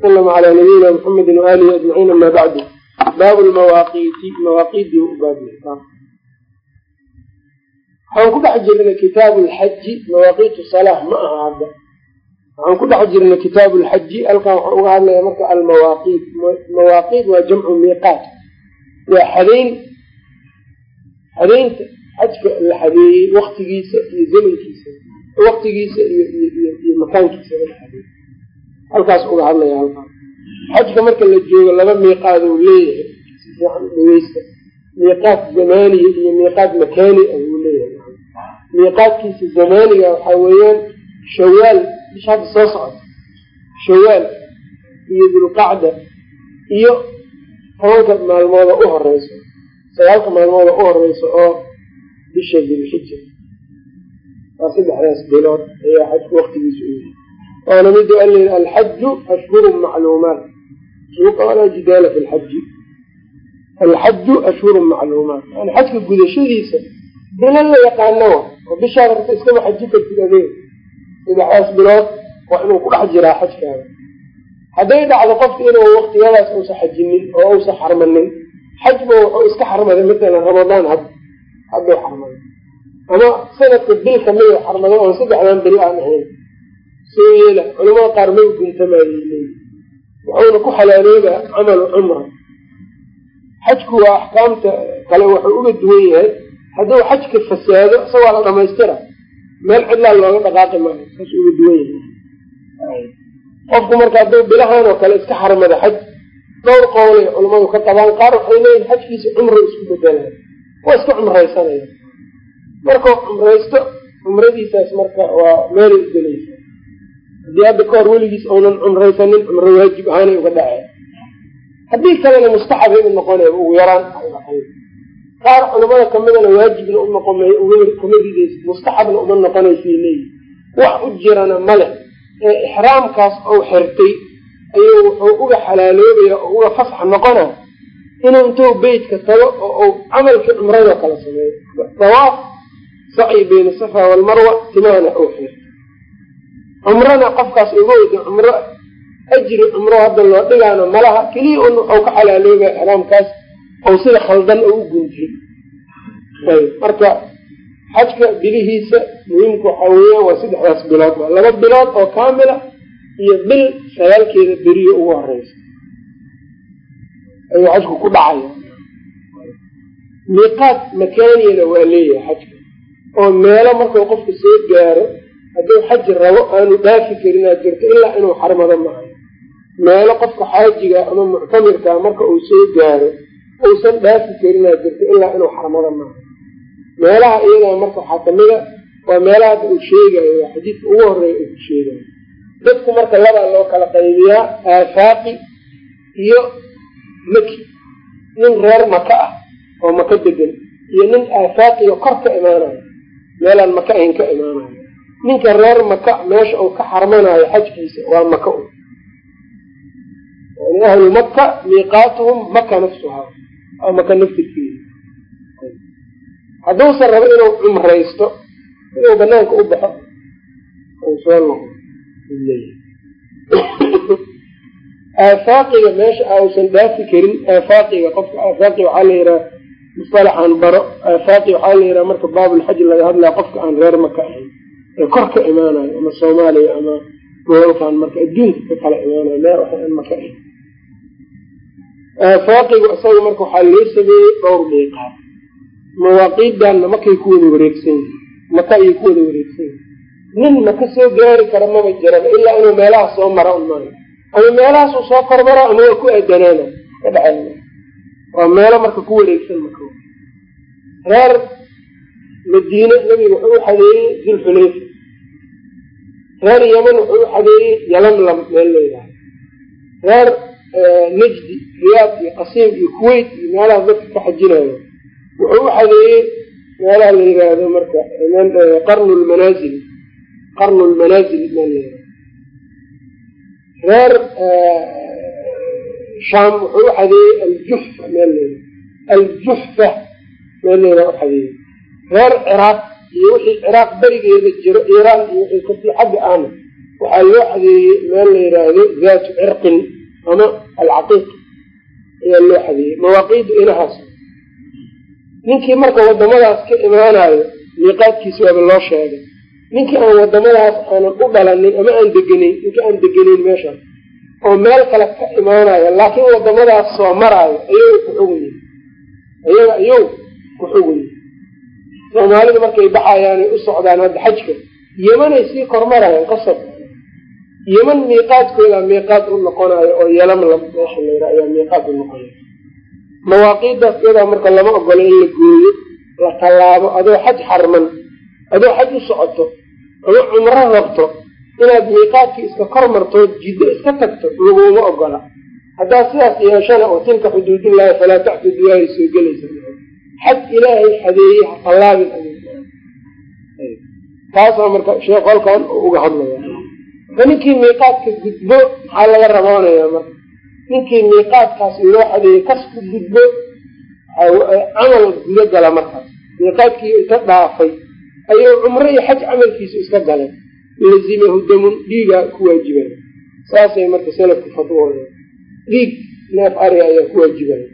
slama calaa nabiyina muxamedi waalihi ajmaciin ama bacdu baabu lmawaaqiiti mawaaqiidii waxaan ku dhex jirnay kitaabu lxaji mawaaqiitu salah ma aha hadda waxaan ku dhex jirnay kitaabu lxaji halkan waxaa uga hadlaya marka almawaaqiit mawaaqiit waa jamcu miiqaat waa xadeyn xadeynta xajka la xadeeyey waktigiisa iyo zamankiisa waktigiisa iyo makaankiisa la xadeey halkaas uga hadlaya halkaan xajka marka la joogo laba miiqaad uu leeyahay dhegeysta miiqaad zamaaniya iyo miiqaad makaani ah uu leeyahay. Miiqaadkiisa zamaaniga waxaa weeyaan shawaal bisha hadda soo socota shawaal iyo dulqacda iyo tobanka maalmooda u horeyso sagaalka maalmooda u horeyso oo bisha dilxija waa saddexdaas bilood ayaa xajku waktigiisa u yahay waana mid alii alxaju ashhuru macluumaat walaa jidaala fi lxaji alxaju ashhuru macluumaat yani xajka gudashadiisa bilo la yaqaano oo bishaad rabta iskama xaji kartid adeeg saddexdaas bilood waa inuu ku dhex jiraa xajkaada hadday dhacdo qofka inuu waktiyadaas uusan xajinin oo uusan xarmanin xajba wuxuu iska xarmaday matalan ramadaan had hadduu xarmaday ama sanadka bil kamida xarmaday oon saddexdan beri aan ahayn soo yeela culamada qaar ma guntamayay leeyi wuxuuna ku xalaaloobaa camalu cumra. Xajku waa axkaamta kale wuxuu uga duwan yahay. Hadduu xajka fasaado isagoo la dhamaystira meel cidlaa looga dhaqaaqi maayo. Saas uga duwan yahay. Qofku marka hadduu bilahan oo kale iska xarmada xaj dhowr qowlay culamadu ka qabaan qaar waxay leeyihiin xajkiisa cumro isku bedelaya waa iska cumraysanaya. Markuu cumraysto cumradiisaas marka waa meelay ugelaysa haddii hadda ka hor weligiis uunan cumraysanin cumro waajib ahaanay uga dhaceen haddii kalena mustaxabay u noqonaya ugu yaraan qaar culamada kamidana waajibna u noqon kama ridaysa mustaxabna uma noqonaysay leeyihi wax u jirana male ee ixraamkaas ou xirtay ayuu wuxuu uga xalaaloobaya oo uga fasax noqona inuu intuu beytka tago oo uu camalkii cumrado kala sameeyo. Dawaaf sacyi bayna safa walmarwa timahana ou xirto cumrana qofkaas uga weyda cumro. Ajri cumro hadda loo dhigaana malaha keliya un wuxuu ka xalaaloobaya ixraamkaas ou sida khaldan oo u guntay ayb marka xajka bilihiisa muhiimka waxaa weeyaan waa saddexdaas bilood waa laba bilood oo kaamila iyo bil sagaalkeeda beriyo ugu horeysa. Ayuu xajku ku dhacaya miiqaad makaaniyana waa leeyahay xajka oo meelo markuu qofka soo gaaro hadduu xaji rabo aanu dhaafi karinaa jirto ilaa inuu xarmado maayo meelo qofka xaajiga ama muctamirkaa marka uu soo gaaro uusan dhaafi karinaa jirto ilaa inuu xarmado maayo meelaha iyadaa marka waxaa kamida waa meelaha hadda uu sheegayo waa xadiidka ugu horreeya uu sheegayo dadku marka labaa loo kala qaybiyaa aafaaqi iyo maki. Nin reer maka ah oo maka degan iyo nin aafaaqiyo kor ka imaanayo meelaan maka ahayn ka imaanayo ninka reer maka meesha uu ka xarmanayo xajkiisa waa maka ahlu maka miiqaatuhum maka nafsuhaa waa maka naftirkeeda hadduusan rabo inuu cumraysto inuu banaanka u baxo soo noqo aafaaqiga meesha ausan dhaafi karin aafaaqiga qofka aafaaqi waxaa la yihaha musalaxaan baro. Aafaaqi waxaa la yihaha marka baabulxaj laga hadlaya qofka aan reer maka ahayn ee kor ka imaanayo ama soomaaliya ama gobolkan marka adduunka ka kala imaanayo meel waxa aan maka ahayn aafaaqigu isaga marka waxaa loo sameeyey dhowr miiqaad mawaaqiidanna makay ku wada wareegsan yihiin maka ayay ku wada wareegsan yihiin nin maka soo gaari kara maba jiraba ilaa inuu meelaha soo mara un maayo. Ama meelahaasuu soo kormara ama waa ku aadanaana ka dhexeena waa meelo marka ku wareegsan maka reer madiine nabiga wuxuu u xadeeyey dulxulayfa reer yeman wuxuu u xadeeyey yalamlam meel layidhaha reer najdi riyaad iyo qasiim iyo kuwait iyo meelahaas dadka ka xajinayo wuxuu u xadeeyey meelaha la yiraahdo marka qarnu lmanaazil qarnu lmanaazil meel layihahdo reer shaam wuxuu u xadeeyey aljuxfa meel layihahdo aljuxfa meel layihahdo u xadeeyey. Reer ciraaq iyo wixii ciraaq berigeeda jiro iiraan iyo wixii ka sii xagga ahna waxaa loo xadeeyey meel la yidhaahdo daatu cirqin ama alcaqiiq ayaa loo xadeeyey mawaaqiidu inahaas. Ninkii marka wadamadaas ka imaanayo miiqaadkiisa waaba loo sheegay. Ninkii aan wadamadaas aanan u dhalanin ama aan degenayn ninkii aan degenayn meeshaas oo meel kale ka imaanayo laakiin wadamadaas soo maraayo ayaga ku xugayi ayaga ayou ku xugayi soomaalida markay baxayaanay u socdaan hadda xajka. Yemanay sii kormarayaan qasab. Yeman miiqaadkooda miiqaad u noqonayo oo yelamlam meesha layra ayaa miiqaad u noqonaya mawaaqiiddaas iyadaa marka lama ogolo in la gooyo la tallaabo adoo xaj xarman adoo xaj u socoto ama cumro rabto inaad miiqaadkii iska kor marto jiddo iska tagto laguma ogola haddaad sidaas yeeshana oo tilka xuduudillahi falaa tactuduwahay soo gelaysa xaj ilaahay xadeeyey ha tallaabin taasaa marka sheekh halkan uga hadlaya marka ninkii miiqaadka gudbo maxaa laga raboonayaa marka? Ninkii miiqaadkaas loo xadeeyey kas ku gudbo camal gudo gala markaas miiqaadkii inta dhaafay ayuu cumro iyo xaj camalkiisa iska galeen lazimahu damun dhiigaa ku waajibaya saasay marka salafku fatwooda dhiig neef ari ayaa ku waajibaya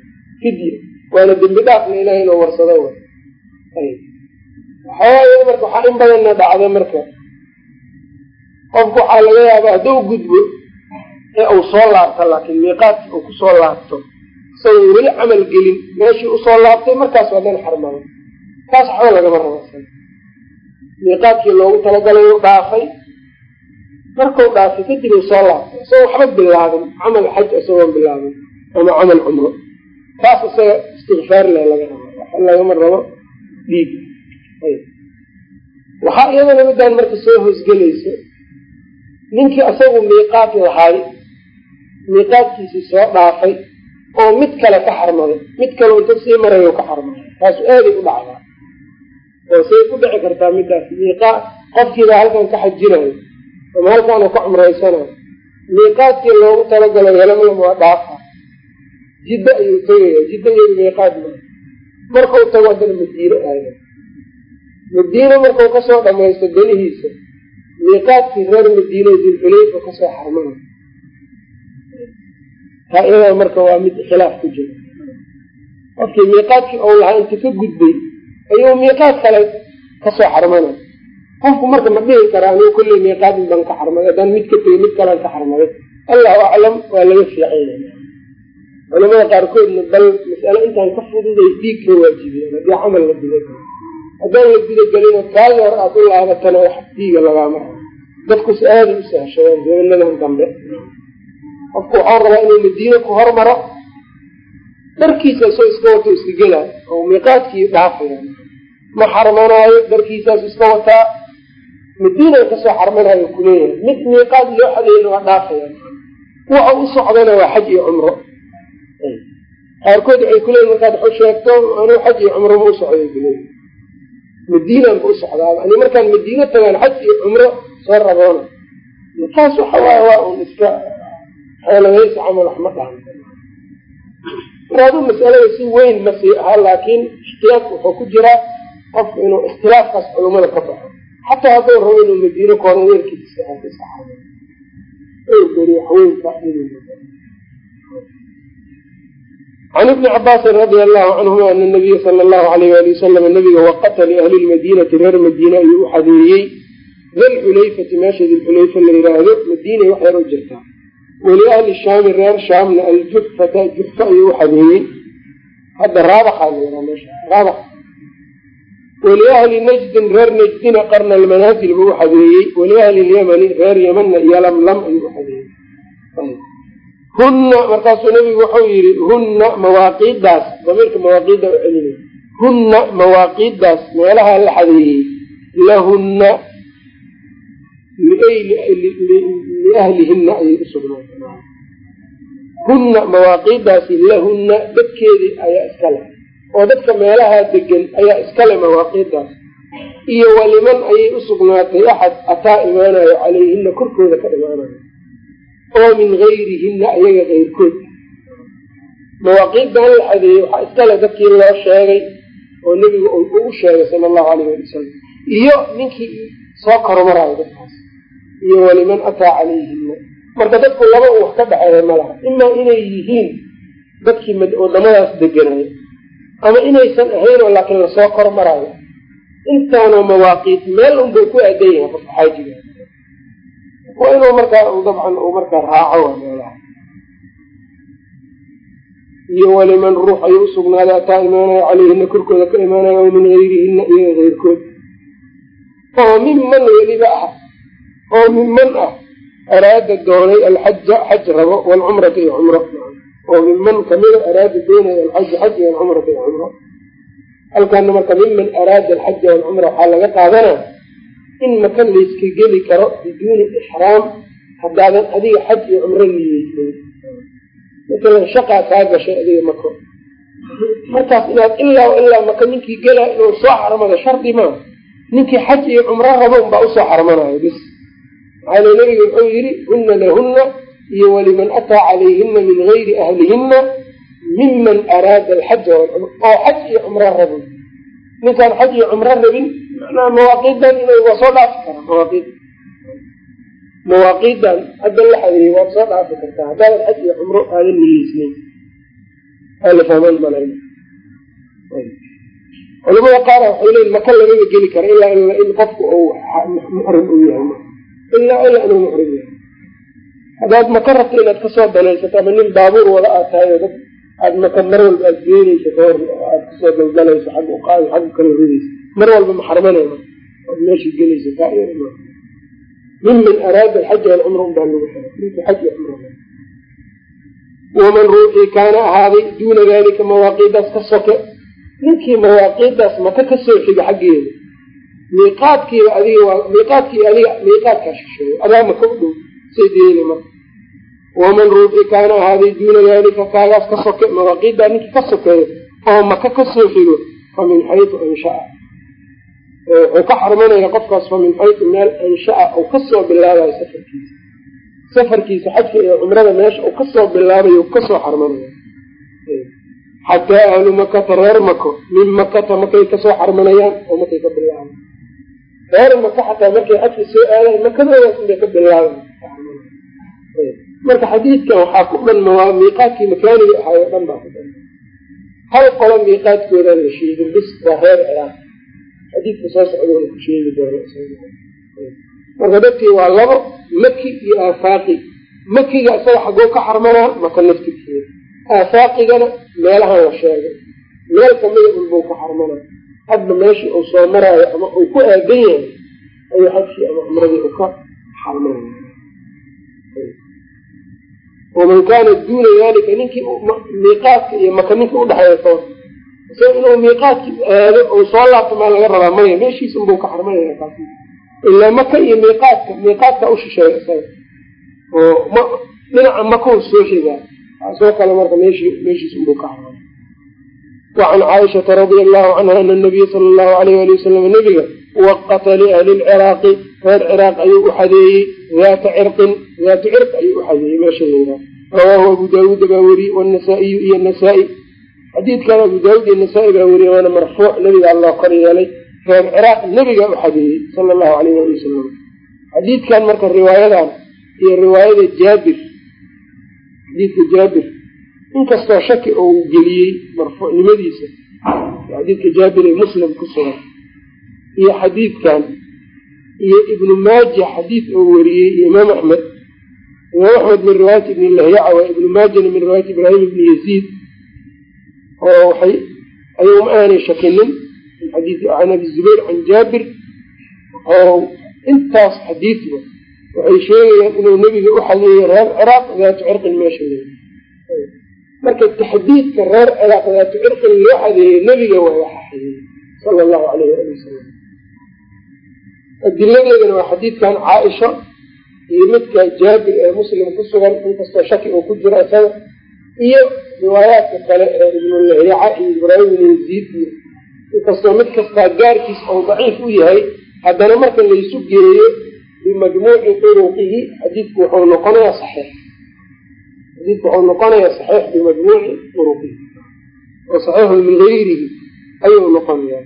fidya waana dembi dhaafna ilaah inuu warsado wa waxawaay marka waxaa in badanna dhacda marka. Qofku waxaa laga yaabaa hadduu gudbo ee uu soo laabto laakiin miiqaadki uu ku soo laabto isagoo weli camal gelin meeshii u soo laabtay markaas waa dan xarmado. Taas waxba lagama rabasa miiqaadkii loogu talagalay u dhaafay. Markuu dhaafay kadib uu soo laabtay. Isagoo waxba bilaabin camal xaj isagoon bilaabin ama camal cumro. Taas isaga istikfaar le laga rabo waxa lagama rabo dhiig. Waxaa iyadana midaan marka soo hoosgelayso ninkii isagu miiqaad lahay miiqaadkiisii soo dhaafay oo mid kale ka xarmaday mid kale inta sii marayo ka xarmaday taasu aaday u dhacdaa oo say ku dhici kartaa midaas miiqaa qofkiibaa halkan ka xajinayo ama halkaanu ka cumraysanayo miiqaadkii loogu talagalo helamlam waa dhaafa jiddo ayuu tegaya jiddo iyadu miiqaad ma markau tago haddana madiino aada madiino markuu ka soo dhamaysto danihiisa miiqaadkii reer madiino dilxulayfa ka soo xarmana taa iyadaa marka waa mid khilaaf ku jira. Qofkii miiqaadkii ou lahaa inta ka gudbay ayuu miiqaad kale ka soo xarmanay qofku marka ma dhihi karaa anigu kulley miiqaadin baan ka xarmaday haddaan mid ka tegay mid kalean ka xarmaday allahu aclam waa laga fiicanya culamada qaarkoodna bal mas'ale intaan ka fududay dhiig ka waajibiyeen haddii camal la galo haddaan la guda gelino kaagi hor aada u laabatana wax dhiiga lagaama dadkus aaday u sahashadeen zabanadan dambe. Qofku waxau rabaa inuu madiino ku hormaro dharkiisa isoo iska wato iska gelaa oo miiqaadkii dhaafaya. Ma xarmanaayo dharkiisaas iska wataa madiina ka soo xarmanaayo kuleeyahay mid miiqaad loo xadeeyna waa dhaafaya. Waxa u socdana waa xaj iyo cumro qaarkood waxay kuleeyihin markaad sheegto anuu xaj iyo cumro ma u socday kuleeyahy madiinaan ba u socdaaba ani markaan madiino tagaan xaj iyo cumro soo raboona. Taas waxa waay waa un iska xeeladaysa camal wax ma dhahan mar aduu masalada si weyn ma ahaa laakiin ixtiyaaq wuxuu ku jiraa qofku inuu ikhtilaafkaas culumada ka baxo. Xataa hadduu rabo inuu madiino koona weelkiisa geri waxweynka can ibni cabaasin radia allahu canhuma ana nabiya sala allahu alayh ali wasalam nabiga waqata liahli lmadiinati reer madiina ayuu u xadeeyey dalxulayfati meesha dilxulayfa la yiraahdo madiinay wax yar u jirtaa waliahli shaami reer shaamna aljuxfata juxfa ayuu u xadeeyey hadda raabaxa layiraa meesha raabax waliahli najdin reer najdina qarna almanaasil buu u xadeeyey waliahli lyamani reer yamanna yolamlam ayuu u xadeeyey hunna markaasuu nabigu wuxuu yihi hunna mawaaqiiddaas. Damiirka mawaaqiidda u celinay hunna mawaaqiiddaas meelaha la xadeeyey lahunna liahlihinna ayay usugnaatay hunna mawaaqiiddaasi lahunna dadkeedii ayaa iska leh. Oo dadka meelaha degan ayaa iskale mawaaqiiddaas. Iyo waliman ayay usugnaatay axad ataa imaanayo calayhina korkooda ka imaanayo oo min gayrihinna ayaga keyrkood mawaaqiiddan la xadeeyey waxaa iskale dadkii loo sheegay oo nebigu ugu sheegay sala allahu alayh ali wasalam iyo ninkii soo kormaraayo dadkaas. Iyo waliman ataa calayhina marka dadku laba u wax ka dhexeeya ma laha imaa inay yihiin dadkii wadamadaas deganaayo ama inaysan ahaynoo laakiin la soo kor maraayo intaanoo mawaaqiit meel unbuu ku aadan yahay qofka xaajiga waa inuu markaa dabcan uu markaa raaco meelaha iyo waliman ruux ayuu usugnaaday ataa imaanaya caleyhina korkooda ka imaanaya o min gayrihina iyaga keyrkood oo minman weliba ah oo minman ah araada doonay alxaja xaj rabo waalcumrata iyo cumro. Oo minman kamida araada doonaya alxaja xaj iyo alcumrata iyo cumro. Halkaana marka miman araada alxaja waalcumra waxaa laga qaadanaa in maka layska geli karo biduuni ixraam haddaadan adiga xaj iyo cumro niyeysay masalan shaqaa kaa gashay adiga mako. Markaas inaad ilaa ilaa maka ninkii gelaa inuu soo xarmado shardi maa ninkii xaj iyo cumro rabo unbaa u soo xarmanayo bis maxaa le nabiga wuxuu yidhi huna lahuna iyo waliman ataa calayhina min gayri ahlihina miman araada alxaja oo xaj iyo cumro rabo ninkaan xaj iyo cumro rabin manaa mawaaqiidan inay waa soo dhaafi karaa mawaaqiid. Mawaaqiidan hadda la xadeeyey waad soo dhaafi kartaa haddaadan xaj iyo cumro aadan niyeysnayn ala fahmaan malay culamada qaar waxay leeyiin maka lamaba geli kara ilaa in qofku uu muxrim uu yahay ilaa ilaa inuu muxrim yahay. Haddaad maka rabto inaad ka soo danaysato ama nin baabuur wada aad tahay dad aad maka mar walba aad geenayso kahor aad ka soo daldalayso xag uqaadi xagga kala ridayso. Mar walba maxarmanayma oad meesha gelayso taa miman araada alxaja walcumra un baa lagu xira ninkii xaj iyo cumra waman ruuxii kaana ahaaday duuna dalika mawaaqiidaas ka soke. Ninkii mawaaqiidaas maka ka soo xiga xaggeeda? Miiqaadkiiba adiga miiqaadkii adiga miiqaadkaa shisheeyo adaa maka u dhow? Say deeli marka waman ruuxii kaana ahaaday duuna dalika kaagaas ka soke mawaaqiiddaa ninkii ka sokeeyo oo maka ka soo xigo fa min xaytu anshaa wuxuu ka xarmanaya qofkaas fa min xaytu meel anshaa uu ka soo bilaabayo safarkiisa safarkiisa xajka iyo cumrada meesha uu ka soo bilaabayo ka soo xarmanaya xataa ahlu makata reer mako min makata makay ka soo xarmanayaan oo makay ka bilaaban reer maka xataa markay xajka soo aadayan makadoodaas inbay ka bilaaban marka xadiidkan waxaa ku dhan mawaa miiqaadkii makaaniga ahaayo dhan baa ku dhan. Hal qolo miiqaadkoodaan la sheegin bis waa reer ciraaq xadiidka soo socdoona ku sheegi doono marka dadkii waa labo maki iyo aafaaqi makiga isaga xaggoo ka xarmanaa maka naftirkeeda aafaaqigana meelahan la sheegay. Meel kamida unbuu ka xarmanaa hadba meeshii uu soo maraayo ama uu ku aadan yahay ayuu xajkii ama cumradii u ka xarmanaya waman kaana duuna dalika ninkii miiqaadka iyo maka ninkii udhexeeya soon isaga inuu miiqaadkii aado ou soo laabto maa laga rabaa maya meeshiis unbuu ka xarmanaya kaas ilaa maka iyo miiqaadka miiqaadka u shisheeya isaga oo m dhinaca makau soo xigaa taasoo kale marka meesh meeshiis unbuu ka xarmay wacan caaishata radia allahu canha ana nabiya sala allahu alayh ali wasalam nabiga waqata liahli lciraaqi reer ciraaq ayuu u xadeeyey daata cirqin daatu cirq ayuu u xadeeyey meesha layraa rawaahu abu daawuuda baa weriyey wanasaa-iyu iyo nasaa-i. Xadiidkan abu daawuud iyo nasaa-i baa weriyey waana marfuuc nabigaa loo kor yeelay. Reer ciraaq nabigaa u xadeeyey sala allahu alayh ali wasalam xadiidkan marka riwaayadan iyo riwaayada jaabir xadiidka jaabir inkastoo shaki oo uu geliyey marfuucnimadiisa xadiidka jaabir ee muslim ku sugan iyo xadiidkan iyo ibnu maaja xadiid oo weriyey iyo imaam axmed imaam axmed min riwaayati ibni lahyaca waa ibnu maajana min riwaayati ibraahim ibni yaziid. Oo waxay ayuu ma aanay shakinin can abi zubayr can jaabir. Oo intaas xadiidba waxay sheegayaan inuu nebiga u xadeeyey reer ciraaq daatu cirqin meesha leey marka taxdiidka reer ciraaq daatu cirqin loo xadeeyey nebiga waa waxa xadeeyey sala allahu alayh ali wasalam adiladeedana waa xadiidkan caaisha iyo midka jaabir ee muslim ku sugan inkastoo shaki uu ku jiro isaga iyo riwaayaadka kale ee ibnulahyaca iyo ibraahim ibn yaziid. Iyo inkastoo mid kastaa gaarkiis ou daciif u yahay haddana marka laysu geeyo bimajmuuci turuqihi xadiidku wuxuu noqonayaa saxiix. Xadiidku wuxuu noqonayaa saxiix bimajmuuci turuqihi. Oo saxiixun min gayrihi ayuu noqonayaa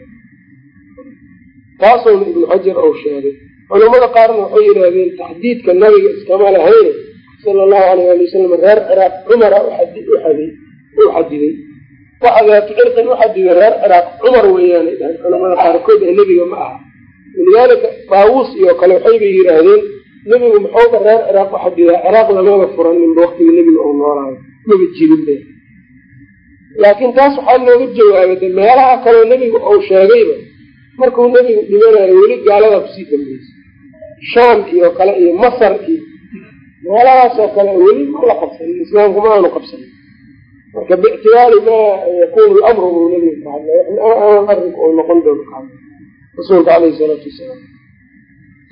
taasowna ibnu xajar ou sheegay. Culamada qaarna waxay yidhaahdeen taxdiidka nabiga iskama lahayn sala allahu alayh ali wasalam reer ciraaq cumara u xadiday waxa daatu cirqin uxadiday reer ciraaq cumar weeyaanay dhahay culamada qaarkood ee nebiga ma aha. Walidaalika daawuus iyo kale waxaybay yidhaahdeen nebigu muxuuba reer ciraaq uxadidaa ciraaq lamaba furaninba waktiga nebiga uu noolaayo. Maba jirin be laakiin taas waxaa looga jawaabay de meelaha kaleo nebigu uu sheegayba markuu nebigu dhimanayo weli gaalada ku sii dambeysay. Shaam iyo kale iyo masar iyo meelahaasoo kale weli ma la qabsanin islaamku ma aanu qabsanin. Marka biictibaari maa yakunu lamru buu nebiga ka hadlay arrinku uu noqon doono ka hadlay rasuulka caleyhi salaatu wasalaam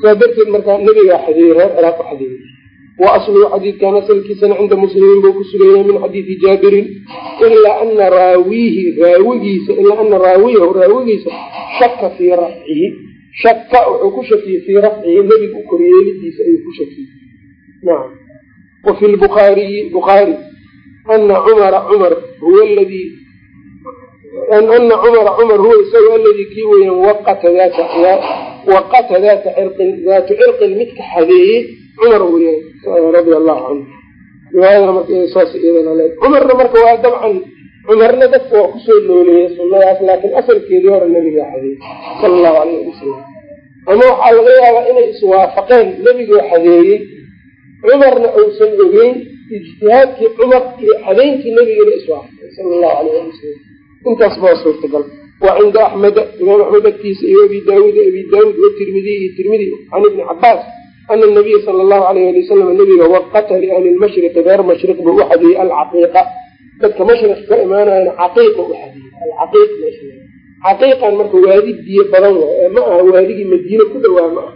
saa darteed markaa nebigaa xadeeyey reer ciraaq u xadeeyey wa asluhu xadiidkan asalkiisana cinda muslimiin buu ku sugaya min xadiidi jaabirin. Ilaa ana raawiihi raawigiisa ilaa ana raawiyahu raawigiisa shaka fii rafcihi. Shaka wuxuu ku shakiyey fii rafcihi nebiga u koryeelidiisa ayuu ku shakiyey nacam wa fi lbukhaariyi bukhaari ana cumara cumar huwa ladii ana cumara cumar huwa isaga aladii kii weeyaan waqata daata waqata daata cirqin daatu cirqin midka xadeeyey cumar weyaan radia allahu canhu riwaayadana marka saas iyadana le cumarna marka waa dabcan. Cumarna dadka waa ku soo nooleeyey sunadaas laakiin asalkeedii hore nabigaa xadeeyey sala allahu alayh ali wasalam ama waxaa laga yaabaa inay iswaafaqeen nebigoo xadeeyey cumarna uusan ogeyn ijtihaadkii cumar iyo xadeynkii nebigana iswaafaqeen sala allahu alayh ali wasalam intaas baa suurtagal. Wa cinda axmeda imaam axmed agtiisa iyo abi daawuud abi daawuud watirmidiy iyo tirmidi can ibni cabaas ana nabiya sala allahu alayh ali wasalam nabiga waqata liahli lmashriqi reer mashriq buu u xadiyey alcaqiiqa dadka mashriq ka imaanayana caqiiqa u xadiyey caqiiqan marka waadi biyo badan wa ee ma aha waadigii madiine ku dhowaa ma aha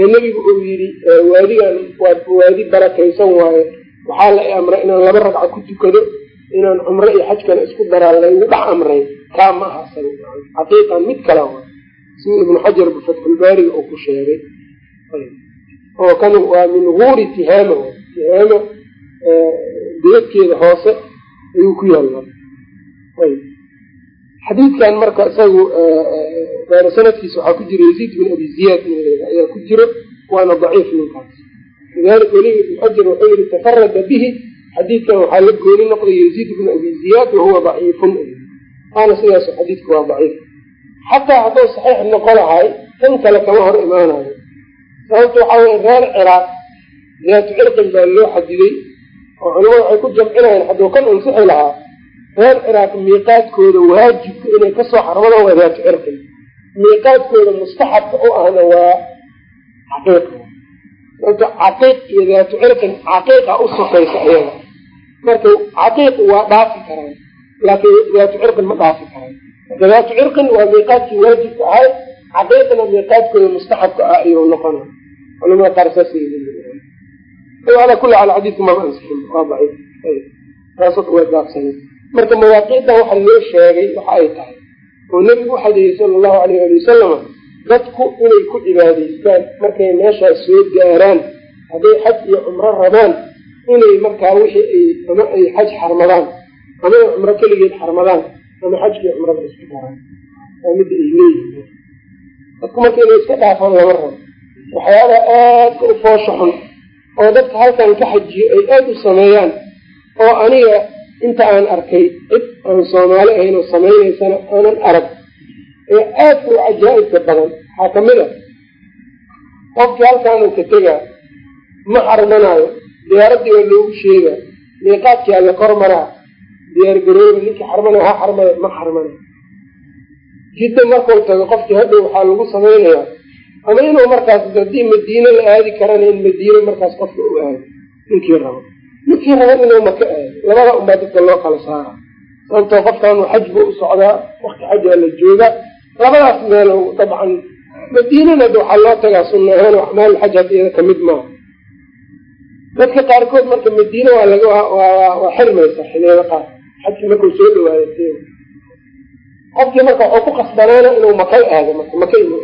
ee nebigu uu yidhi waadigan waa waadi barakaysan waaye waxaa la amray inaan laba ragca ku tukado inaan cumro iyo xajkana isku daraa laygu dhex amray kaa ma aha caqiiqan mid kala wa sida ibnu xajar bifatxulbaariga uu ku sheegay oo kan waa min guuri tihaama tihaama dibadkeeda hoose ayuu ku yaalla xadiidkan marka isagu baana sanadkiisa waxaa ku jira yaziid bin abi ziyaad ayaa ku jiro waana daciif ninkaas lidalika weliba ibnu xajar wuxuu yihi tafarada bihi. Xadiidkan waxaa la gooni noqday yaziid bin abi ziyaad wahuwa daciifun. Waana sidaas xadiidku waa daciif. Xataa hadduu saxiix noqo lahay tan kale kama hor imaanayo sababta waxaa weye reer ciraaq daatu cirqin baa loo xadiday oo culamada waxay ku jamcinayaan hadduu kan ansixi lahaa reer ciraaq miiqaadkooda waajibka inay ka soo xarmadaan waa daatu cirqin miiqaadkooda mustaxabka u ahna waa caqiiqa sababta caqiiq iyo daatu cirqin caqiiqa u sokaysa ayaga marka caqiiq waa dhaafi karaan laakiin daatu cirqin ma dhaafi karaan. Marka cirqin waa miiqaadkii waajibka ahay caqiiqna miiqaadkooda mustaxabka ah ayuu noqona culamada qaar saasala kuli al xadiidka maba ansixin waxa loo sheegay waxa ay tahay oo nebigu u xadeeyey sala allahu alayh ali wasalama dadku inay ku cibaadaystaan markay meeshaas soo gaaraan hadday xaj iyo cumro rabaan inay markaa wixii ay ama ay xaj xarmadaan ama ay cumro keligeed xarmadaan ama xajkii cumrada isku daraan waa midda ay leeyihiin. Dadku marka inay iska dhaafaan lama rabo waxyaabaha aadka u foosha xun oo dadka halkan ka xajiyo ay aada u sameeyaan oo aniga inta aan arkay cid aan soomaali ahayn oo samaynaysana aanan arag ee aadka u cajaa'ibka badan. Waxaa ka mid a qofkii halkaanuu ka tegaa ma xarmanaayo diyaaraddii waa loogu sheegaa miiqaadkii alla kor maraa diyaar garooba ninkii xarmanaya ha xarmaya ma xarmanayo. Jidda markuu tago qofkii hadhow waxaa lagu samaynayaa ama inuu markaas haddii madiine la aadi karana in madiine markaas qofka u aado ninkii rabo. Ninkii rabo inuu maka aado labada unbaa dadka loo kala saara sababtoo qofkan xaj buu u socdaa wakti xajaa la jooga labadaas meel dabcan madiinana waxaa loo tagaa sunna ahaan oo acmaal xaj had iyada ka mid maaha. Dadka qaarkood marka madiine waa laga waa xirmaysa xiliyada qaar. Xajkii markuu soo dhawaayo qofkii marka wuxuu ku qasbanaana inuu makay aado marka maka inuu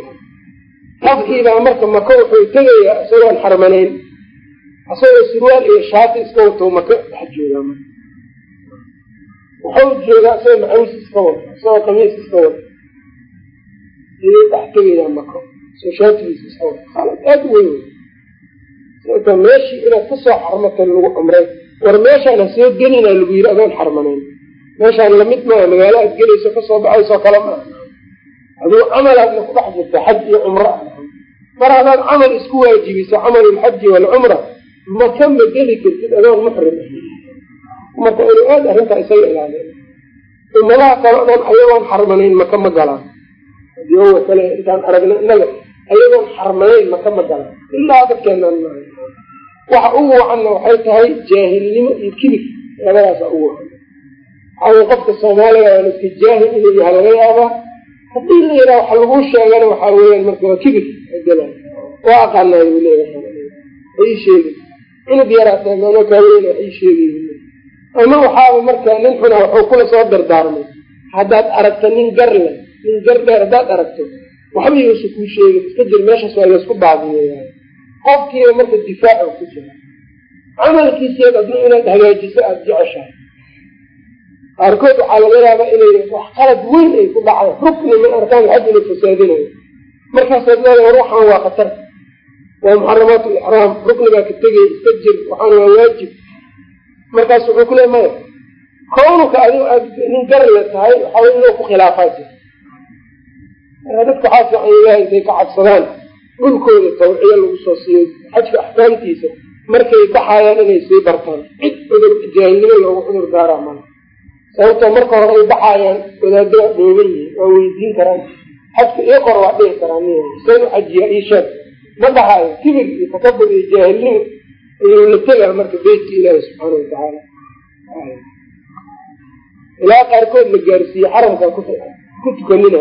qofkiibaa marka maka wuxuu tegayaa isagoon xarmanayn. Isagoo surwaal iyo shaati iska wato maka dhex joogaa marka wuxuu joogaa isagoo macaws iska wato isagoo kamiis iska wato. Ayuu dhex tegayaa mako soshaatigiisa khalad aada u weyn. Sababta meeshii inaad ka soo xarmata lagu amray war meeshaan ha soo gelina lagu yiri adoon xarmanayn. Meeshaan la mid maa magaalo aad gelayso ka soo baxaysoo kale maa aduu camalaadna ku dhex jirta xaj iyo cumro ah mar haddaad camal isku waajibiso camalulxaji waalcumra ma geli kartid adoon muxrim marka inuu aada arrintaa isaga ilaaliya ummadaha dhan ayagoon xarmanayn maka ma galaan adiowa kale intaan aragna innaga ayagoon xarmanayn maka ma galaan ilaa dadkeenaan waxa ugu wacanna waxay tahay jaahilnimo iyo kibir. Labadaasa ugu wacan. Waxaa qofka soomaaliga aan iska jaahil inuu yahay laga yaabaa haddii la yidhaha waxa laguu sheegana waxaa weeyaan marka waa kibir waa aqaanay buu leeyahay ii sheegi cunug yaraa mano kaaweyn wax ii ama waxaaba marka nin xuna waxuu kula soo dardaarmay. Haddaad aragto nin gar leh nin gar dheer haddaad aragto waxba yuusa kuu sheegin iska jir meeshaas waa laysku baadiyeya qofkiiba marka difaaca ku jira. Camalkiiseed adna inaad hagaajiso aada jeceshahay. Qaarkood waxaa laga yaabaa inay wax qalad weyn ay ku dhacay rukni min arkaan xaj inay fasaadinayo markaasaad leedahay waxaan waa khatar. Waa muxaramaat lixraam rukni baa ka tegay iska jir waxaan waa waajib. Markaas wuxuu ku leey maya kownuka adigo aad nin gar le tahay waxaa inuu ku khilaafaa jir. Dadka waxaa fiican ilahay intay ka cabsadaan dhulkooda tawciya lagu soo siiyo xajka axkaamtiisa markay baxaayaan inay sii bartaan. Cid cudur jaahilnimo loogu cudur daaraa mala sababtoo marka hore ay baxaayaan wadaado waa dhooban yihiin waa weydiin karaan xajka io qor waa dhihi karaa u xajiya io sheeg. Ma dhahaayo kibir iyo takabur iyo jaahilnimo ayuu la tegaa marka beytka ilaahi subxaana watacaala ilaa qaarkood la gaarsiiye xaramkaa ku tukanina.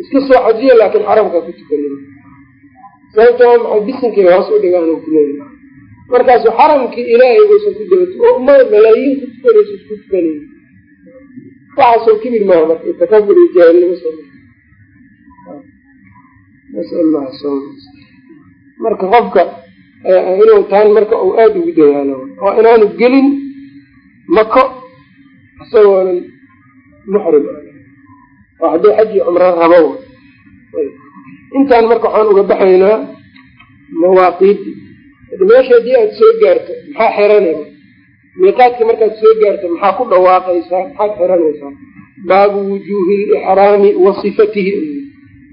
Iska soo xajiya laakiin xaramkaa ku tukanina. Sababtoo maxay bisinkay hoos u dhigaan kuleeya markaasu xaramkii ilaahay uusan ku dabat oo ma malaayiin ku tukanaysa isku tukanay waxaasoo kibir maaha marka takabur iyo jaahilnimo marka qofka inuu taan marka uu aada ugu dadaalo oo inaanu gelin mako isagoonan muxrim oo haddii xaj iyo cumro rabo. Intaan marka waxaan uga baxaynaa mawaaqiidi meesha haddii aada soo gaarto maxaa xiranaya miiqaadka markaad soo gaarto maxaa ku dhawaaqaysaa maxaad xiranaysaa? Baabu wujuuhi lixraami wa sifatihi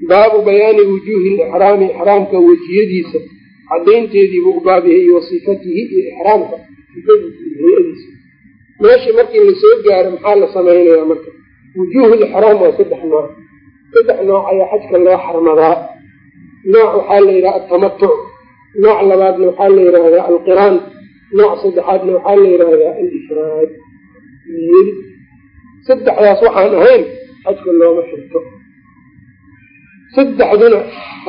baabu bayaani wujuuhi lixraami ixraamka wejiyadiisa cadaynteediibu u baab yahay iyo wasifatihi iyo ixraamka sifadiisa iyo hay'adiisa meeshii markii la soo gaaro maxaa la samaynayaa marka? Wujuuhu lixraam waa saddex nooc. Saddex nooc ayaa xajka loo xarmadaa. Nooc waxaa la yidhaha atamatuc nooc labaadna waxaa la yidhaahdaa alqiraan. Nooc saddexaadna waxaa la yidhaahdaa alifraad. Saddexdaas waxaan ahayn xajka looma xirto saddexduna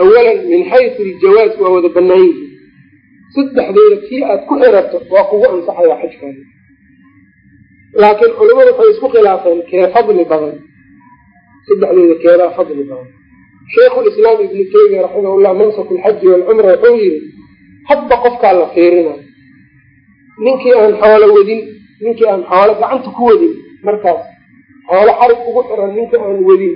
awalan min xaysu aljawaaz waa wada banaan yihiin saddexdooda kii aad ku xirato waa kugu ansaxayaa xajkaada laakiin culimadu waxay isku khilaafeen kee fadli badan? Saddexdooda keedaa fadli badan. Sheikhulislaam ibnu taymiya raximahullah mansaku lxaji waalcumra wuxuu yidhi hadba qofkaa la fiirina ninkii aan xoolo wadin ninkii aan xoolo gacanta ku wadin markaas xoolo xarig ugu xiran ninka aan wadin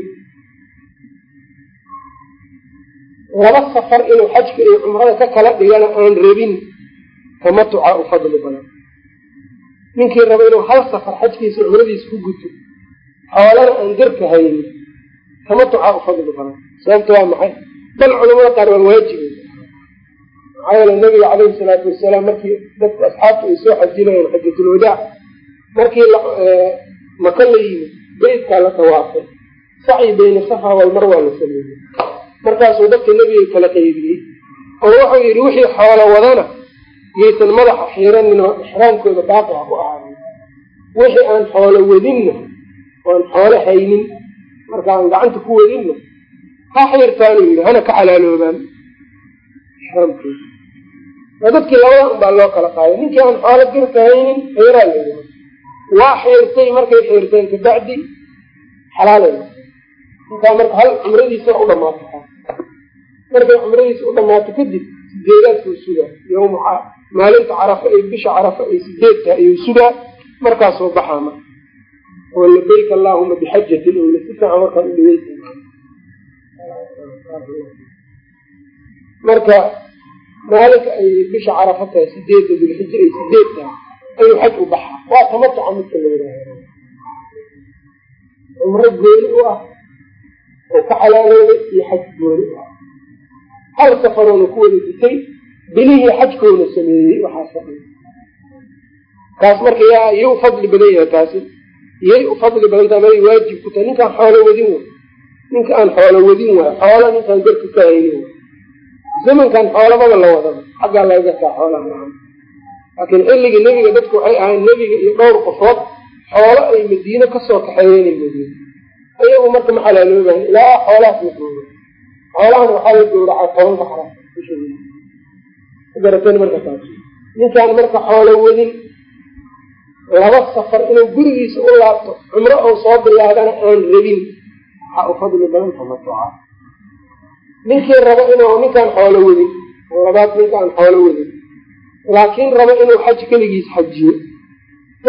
laba safar inuu xajka iyo cumrada ka kala dhigana aan rabin tamatuca u fadli badan. Ninkii raba inuu hal safar xajkiisa cumradiisa ku guto xoolana aan garka haynin tamatuca u fadli badan. Sababta waa maxay? Bal culamada qaar waa waajibe maxaa yeele nabiga caleyhi salaatu wasalaam markii dadku asxaabta ay soo xajinayeen xajatulwadaac markii maka la yimid beytkaa la tawaafay. Sacyi bayna safa walmar waa la sameeyey markaasuu dadka nebiga kala qaybiyey oo wuxuu yidhi wixii xoolo wadana yaysan madaxa xiiranin oo ixraamkooda baaqi ha ku ahaanin wixii aan xoolo wadinna oan xoolo haynin marka aan gacanta ku wadinna ha xiirtaanuu yidhi hana ka xalaaloobaan ixraamkooda. Waa dadkii labada un baa loo kala qaaday ninkii aan xoolo garka haynin xiiraa la yidhi. Waa xiirtay markay xiirteen kabacdi xalaalay intaa marka hal cumradiisa u dhamaato markay cumradiisa u dhamaato kadib sideedaadkuu sugaa yowma maalinta carafa ee bisha carafa ay sideed tahay ayuu sugaa. Markaasuu baxaa marka oo labayk allaahuma bixajatin owla si fiican markaan u dhegeysa marka maalinka ay bisha carafa tahay sideedda bilxija ay sideed tahay ayuu xaj u baxaa. Waa tamatuca midka la yidhaaha cumro gooni u ah oo ka xalaalooday iyo xaj gooni u ah hal safaroona ku wada ditay bilihii xajkoona sameeyey waxaas kaas marka yaa iyo u fadli badan yahay taasi. Iyay u fadli badan tahay may waajib ku tahay. Ninkaan xoolo wadin way ninka aan xoolo wadin waay. Xoolo ninkaan darka ka haynin zamankan xoolabada la wadaba xaggaa laga gartaa xoolaha laakiin xilligii nebiga dadku waxay ahayn nebiga iyo dhowr qofood xoolo ay madiine ka soo kaxeeyeen madiine ayagu marka ma xalaaloobahan ilaa xoolahaas la googa xoolahan waxaa la gowracaa tobanka xaraf garatan marka taas ninkaan marka xoolo wadin laba safar inuu gurigiisa u laabto cumro ou soo bilaabana aan rabin waxaa u fadli badan tamatuca ninkii rabo inuu ninkaan xoolo wadin labaad ninkaan xoolo wadin. Laakiin rabo inuu xaj keligiis xajiyo.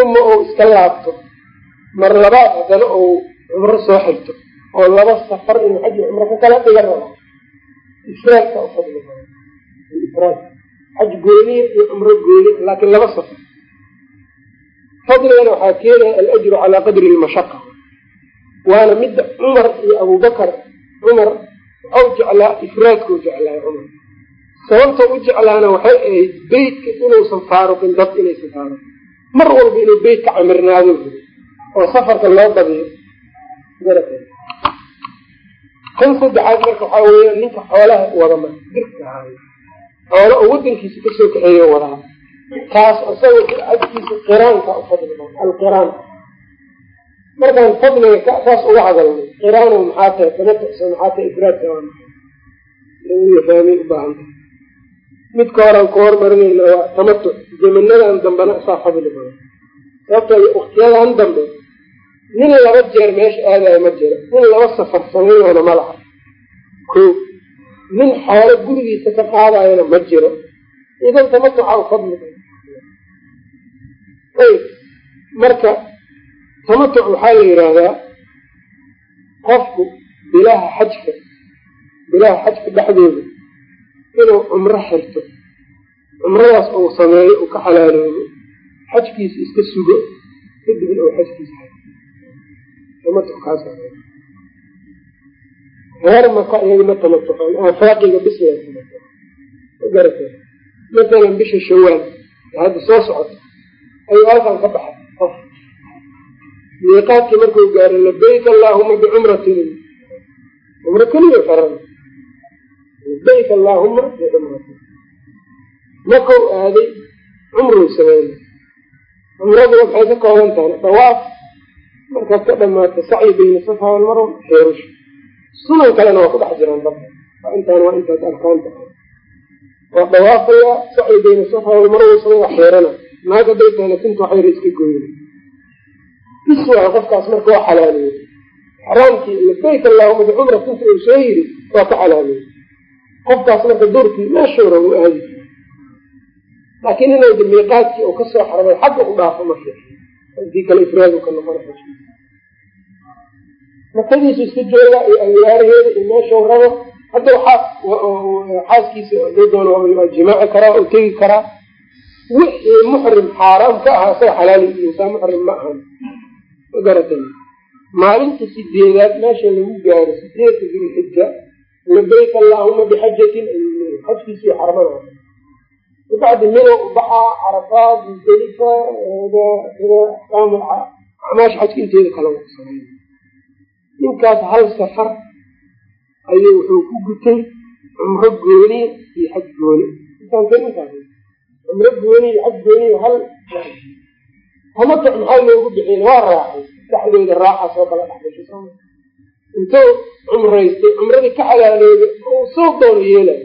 Uma uu iska laabto. Mar labaad haddana uu cumro soo xirto oo laba safar inuu xaj cumro ka kala dhiga rabo ifraadka u badan ifraad xaj gooniya iyo cumro gooniya laakiin laba safar. Fadligana waxaa keenaya alajru calaa qadri lmashaqa waana midda cumar iyo abubakar cumar waxau jeclaa ifraadkuu jeclaa cumar. Sababta u jeclaana waxay ahayd beytka inuusan faaruqin dad inaysan faaruqin. Mar walba inuu beyt ka camirnaado oo safarka loo badiyo kan saddexaad marka waxaa weya ninka xoolaha wadama dirka haayo xoolo oo wadankiisa ka soo kaxeeyo wadaa kaas isaga xajkiisa qiraanka ufadli badan alqiraan. Markaan fadliga saas uga hadalnay qiraano maxaa tahay tamatucsa maxaa tahay ifraadka la fahmay ubaahanta midka horaan ku hormarinayna waa tamatuc zamanadan dambena isaa fadli badan sababto waktiyadan dambe nin laba jeer meesha aadayo ma jiro. nin laba safar sameynayna ma laha. Ko nin xoolo gurigiisa ka qaadayona ma jiro. Idan tamatuca fadli. Ayb marka tamatuc waxaa la yidhaahdaa qofku bilaha xajka bilaha xajka dhexdooda inuu cumro xirto cumradaas uu sameeyo uu ka xalaaloobo xajkiisa iska sugo kadibna uu xajkiisa reer maka iyaguma tamatucaan aafaaqiga ma garata masalan bisha shawaal hadda soo socoto ayuu halkan ka baxay. Qof miiqaadkii markuu gaaro labayk allaahuma bicumratin cumro keliya faran labayk allaahuma bicumratin markau aaday cumruu sameynay cumraduna maxay ka kooban tahay dawaaf markaad ka dhamaata sacyi bayna safa walmarwa xeerusha sunan kalena waa ku dhex jiraan dadka waa intaan waa intaas arkaanta. Waa dawaafaya sacyi bayna safa walmarwa isaga xeerana. Naag haday tahna tinta waxyar iska gooyna bis qofkaas marka waa xalaaleeyey xaraamkii labayk allaahuma bicumra tinta uu soo yiri waa ka xalaaleeyey qofkaas marka doorkii meeshuura u aadi. Laakiin inuu miiqaadkii uu ka soo xarmay xagga u dhaafo ma fiican haddii kale ifraadu ka noqona makadiisu iska joogaa iyo agayaaraheeda iyo meeshuu rabo. Hadda xaaskiisa haduu doono waa jimaaci karaa oo tegi karaa. Wixii muxrim xaaraam ka ahaa isaga xalaali insaa muxrim ma ahan. Ma garatan maalinta sideedaad meesha lagu gaaro sideedka dilxija labayk allaahuma bixajatin xajkiisii xarmanaa kabacdi mina ubaxaa carafaad musdalifa acmaasha xajka inteeda kale samey ninkaas hal safar ayuu wuxuu ku gutay cumro gooniya iyo xaj gooni. Cumro gooniy xaj gooniy hal tamatuc maxaa loogu bixiyn waa raacay dhexdooda raaxaas oo kala dhexgashay soo intuu cumraystay cumradii ka xalaalooda oo soo day naag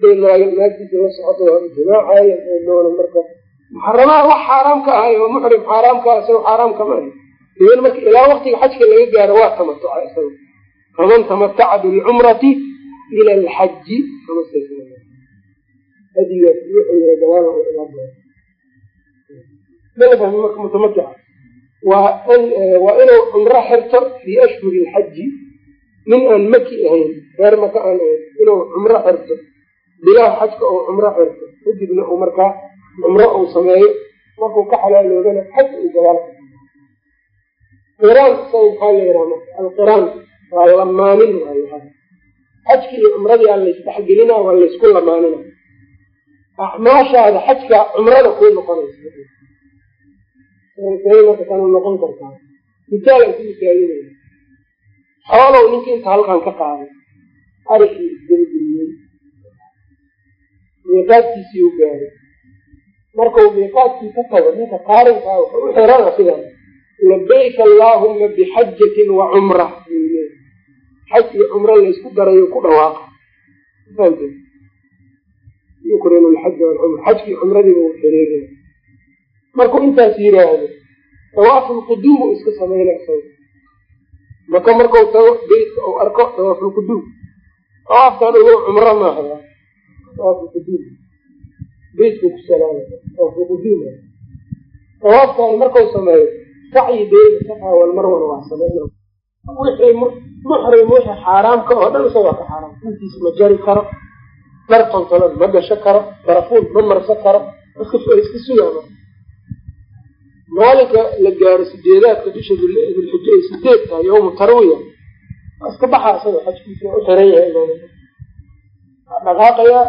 naagtiisa la socoto waa jimaacayo doona marka muxaramaha wax xaaraam ka ahay oo muxrim xaaraam ka ah xaaraam kama ahay. Idan marka ilaa waqtiga xajka laga gaaro waa tamatuca isaga faman tamataca bilcumrati ila alxaji marka mutamatica waa waa inuu cumro xirto fii ashhuri lxaji nin aan maki ahayn reer maka aan ahayn inuu cumro xirto bilaha xajka oo cumro xirto kadibna uu markaa cumro uu sameeyo markuu ka xalaaloobana xaj uu gadaal qiraan isaga maxaa la yidhaha marka alqiraan waa lamaanin waay xajkii iyo cumradii aan laysdhexgelina waa laysku lamaanina acmaashaada xajka cumrada kuu noqonaysa. Marka kana noqon kartaa misaalan ku misaalinaya xoolow ninka inta halkan ka qaaday arigii isdabageliyey miiqaadkiisii u gaaray markau miiqaadkii ka tago ninka qaarinkaa wuxuu u xirana sidan labayka allaahuma bixajatin wa cumra xaj iyo cumro laysku darayo ku dhawaaqa. Yukrinu lxaja walcumra xajkii cumradiiba u xiriiraya markuu intaas yiraahdo dawaafulquduum u iska samayna maka markau tago beytka u arko dawaafulquduum dawaafkan ugu cumro maaha beytkuu ku salaama dawaafulquduum dawaafkan markau sameeyo sacyi beyna safa walmarwana waa sameyna wixii muxrim wixii xaaraamka oo dhan isaga ka xaaraam. Intiisa ma jari karo dhar tontolan ma gasho karo barafuun ma marso karo iska sugaa maalinka la gaaro sideedaadka bisha dilxujo ay sideed tahay yawmu tarwiya iska baxa isaga xajkiisa u xiran yahay. Dhaqaaqayaa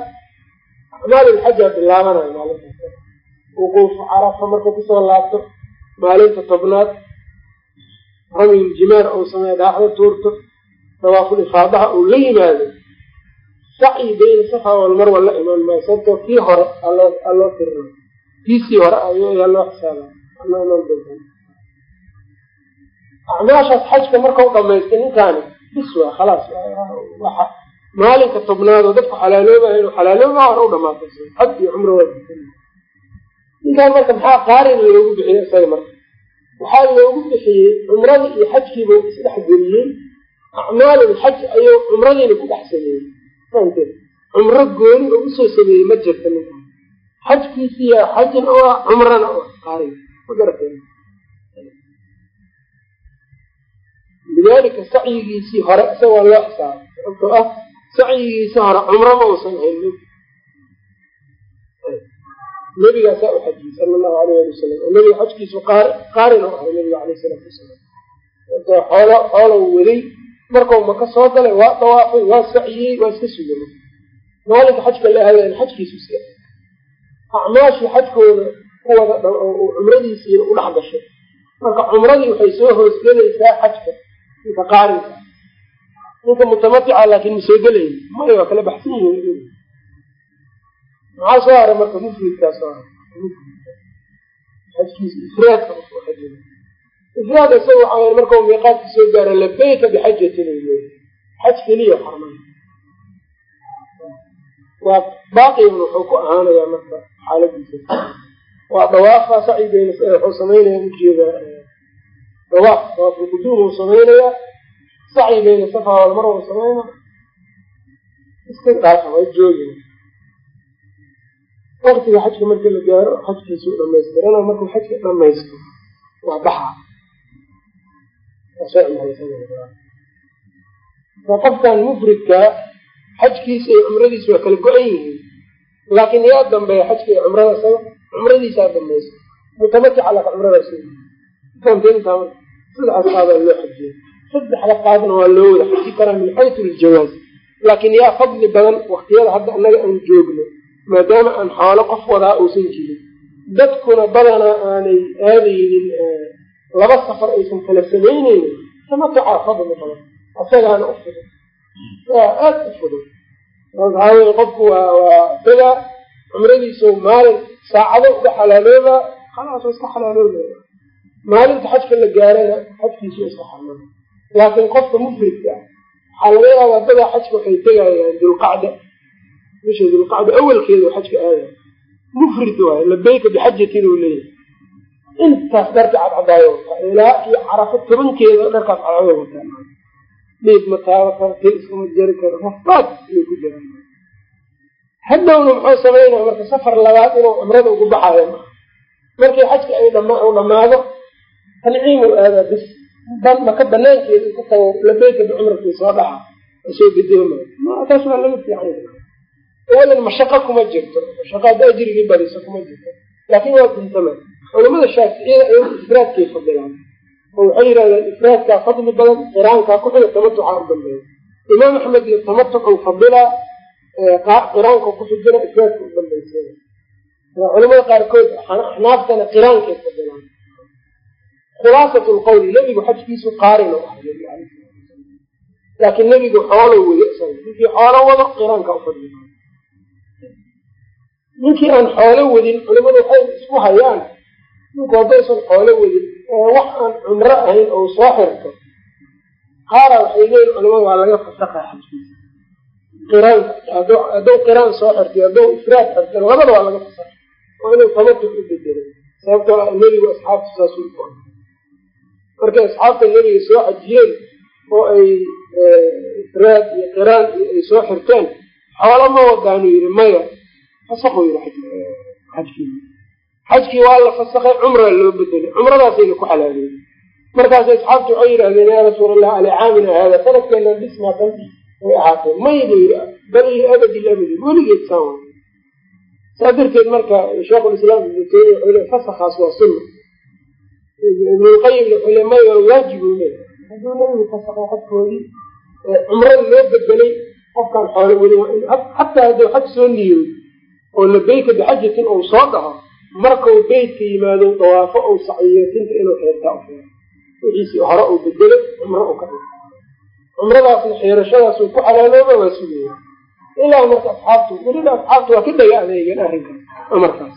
acmaalulxajaa bilaabanaya maalinta. Wuquufu carafa markuu ku soo laabto maalinta tobnaad ramyul jimaar ou sameeya dhaaxda tuurto dawaaful ifaadaha uu la yimaado. Sacyi bayna safa walmarwa la imaan maayo sababtoo kii hore aa loo tirina kiisii hore ayaa loo xisaaba acmaashaas xajka markau dhamaystay ninkaani bis waa khalaas maalinka tobnaadoo dadku xalaaloobayo inuu xalaalooba hore u dhamaatay xaj iyo cumro waa ninkaan marka maxaa qaarin loogu bixiye isaga marka? Waxaa loogu bixiyey cumradii iyo xajkiiba isdhexgeliyey acmaalul xaj ayuu cumradiina ku dhex sameeyey. Fahamteed cumro gooni oo u soo sameeyey ma jirta ninkaan xajkiisiiya xajin oo ah cumrana oo qaarin lidaalika sacyigiisii hore isagoo loo xisaabay sababtoo ah sacyigiisii hore cumrama uusan haynin nebigaasaa u xajiyey sala allahu alayh ali wasalam oo nebiga xajkiisu qaarin oo ahay nebiga aleyh salaatu wasalaam sababtoo xoolo xoolow waday. Markau maka soo galay waa dawaafay waa saciyey waa iska sugay maalinka xajka la aadayn xajkiisu iska acmaashii xajkooda kuwada cumradiisiina u dhex gashay marka cumradii waxay soo hoosgelaysaa xajka ninka qaarinka ninka mutamatica laakiin ma soo gelayn. Maya waa kala baxsan yihiin maxaa soo haray marka mufridkaa soo haray. Xajkiisa ifraad isaga waxaa markau miiqaadka soo gaara labayka bixajatin ay leeyahy xaj keliya xarmay. Waa baaqigan wuxuu ku ahaanayaa marka xaaladiisa. Waa dawaafa sacigeyna wuxuu samaynaya ujeeda dawaaf dawaafulquduum uu samaynayaa sacyi bayna safa walmar uu samayna iska dhaafa waa joogi waktiga xajka marka la gaaro xajkiisuu dhamaystirana markuu xajka dhamaysto waa baxa. Qofkan mufridka xajkiisa iyo cumradiisa waa kala go-an yihiin. Laakiin yaa dambeeya xajka iyo cumrada isaga cumradiisaa dambaysa mutamatica laka cumradaas marka saddex qaadaa loo xajiya saddexda qaadna waa loo wada xaji karaa min xaytu ljawaaz laakiin yaa fadli badan waktiyada hadda annaga aan joogno maadaama aan xoolo qof wadaa uusan jirin. Dadkuna badanaa aanay aadaynin laba safar aysan kala samaynaynin tamatucaa fadli badan. Asagaana u fudud. Waa aada u fudud. Waxaa weye qofku waa waa isagaa cumradiisu maalin saacado uga xalaaloobaa khalaas iska xalaaloobaya maalinta xajka la gaarana xajkiisu iska xarmana laakiin qofka mufridka ah waxaa laga yaabaa dadaa xajka waxay tegayaan dulqacda bisha dulqacda awalkeeda xajka aadaya mufrid waayo labayka bixajatin uu leeyahay. Intaas dharka cadcadaayo wataa. Ilaa iyo carafo tobankeeda dharkaas cadcado wataa. Dhiib ma taaba karo til iskama jari karo rafaad ayay ku jiraan hadhowna muxuu samaynaya marka safar labaad inuu cumrada ugu baxayo. Maa markii xajka ay dhama u dhamaado tanciimuu aadaa bis maka banaankeeda ku tago labayka bicumrati soo dhaca soo bedoomayo taas waa laga fiican awalan mashaqo kuma jirto mashaqo hadda ajrigii badiso kuma jirto. Laakin waa guntama culamada shaaficiyada ayagu ifraadkay fadilaan oo waxay yidhahdeen ifraadkaa fadli badan qiraankaa ku xiga tamatucaa u dambeeya. Imaam axmed iyo tamatucuu fadilaa qiraanka ku xijina ifraadka u dambaysa culamada qaarkood axnaaftana qiraankay fadilaan khulaasat lqowl nebigu xajkiisu qaarin u laakiin nebigu xoolo weye ninkii xoolo wado qiraanka ufadli ninkii aan xoolo wadin culimadu waxay isku hayaan ninku haddaysan xoolo wadin wax aan cumro ahayn oo soo xirto qaara waxay leeyihiin culimadu waa laga fasaqa xajkiisa. Qiraanka hadduu qiraan soo xirtay hadduu ifraad xirtay labada waa laga fasaqa. Waa inuu tamatuc u bedelo. Sababtoo ah nebigu asxaabta saasuu ku markay asxaabta nebiga soo xajiyeen oo ay ifraad iyo qiraan ay soo xirteen xoolo ma wadaanu yidhi maya fasaquu yidhi xajkii. Xajkii waa la fasakay cumraa loo bedelay cumradaasayna ku xalaaleeyey markaas asxaabtu waxay yidhahdeen yaa rasuul allah alicaamina haada sanadkeena dhismaa dan way ahaatee. May buu yidhi bal iyo abadi labadi weligeed saan saa darteed marka sheikhulislaam ibnu taymiya wuxuu le fasakaas waa sunna le may waa waajibu le hadduu nabigu fasakay xajkoodii cumrada loo bedelay qofkaan xoolo weli xataa hadduu xaj soo niyooy oo labeyka bixajatin ou soo dhaho markau beytka yimaado dawaafo ou saciyo tinta inuu xeertaa u xeero wixiisii hore uu bedelo cumro u ka dhigo cumradaasna xeerashadaasuu ku xalaalooba waa sugaya ilaa marka asxaabtu weliba asxaabtu waa ka dhaga arrinkaas amarkaas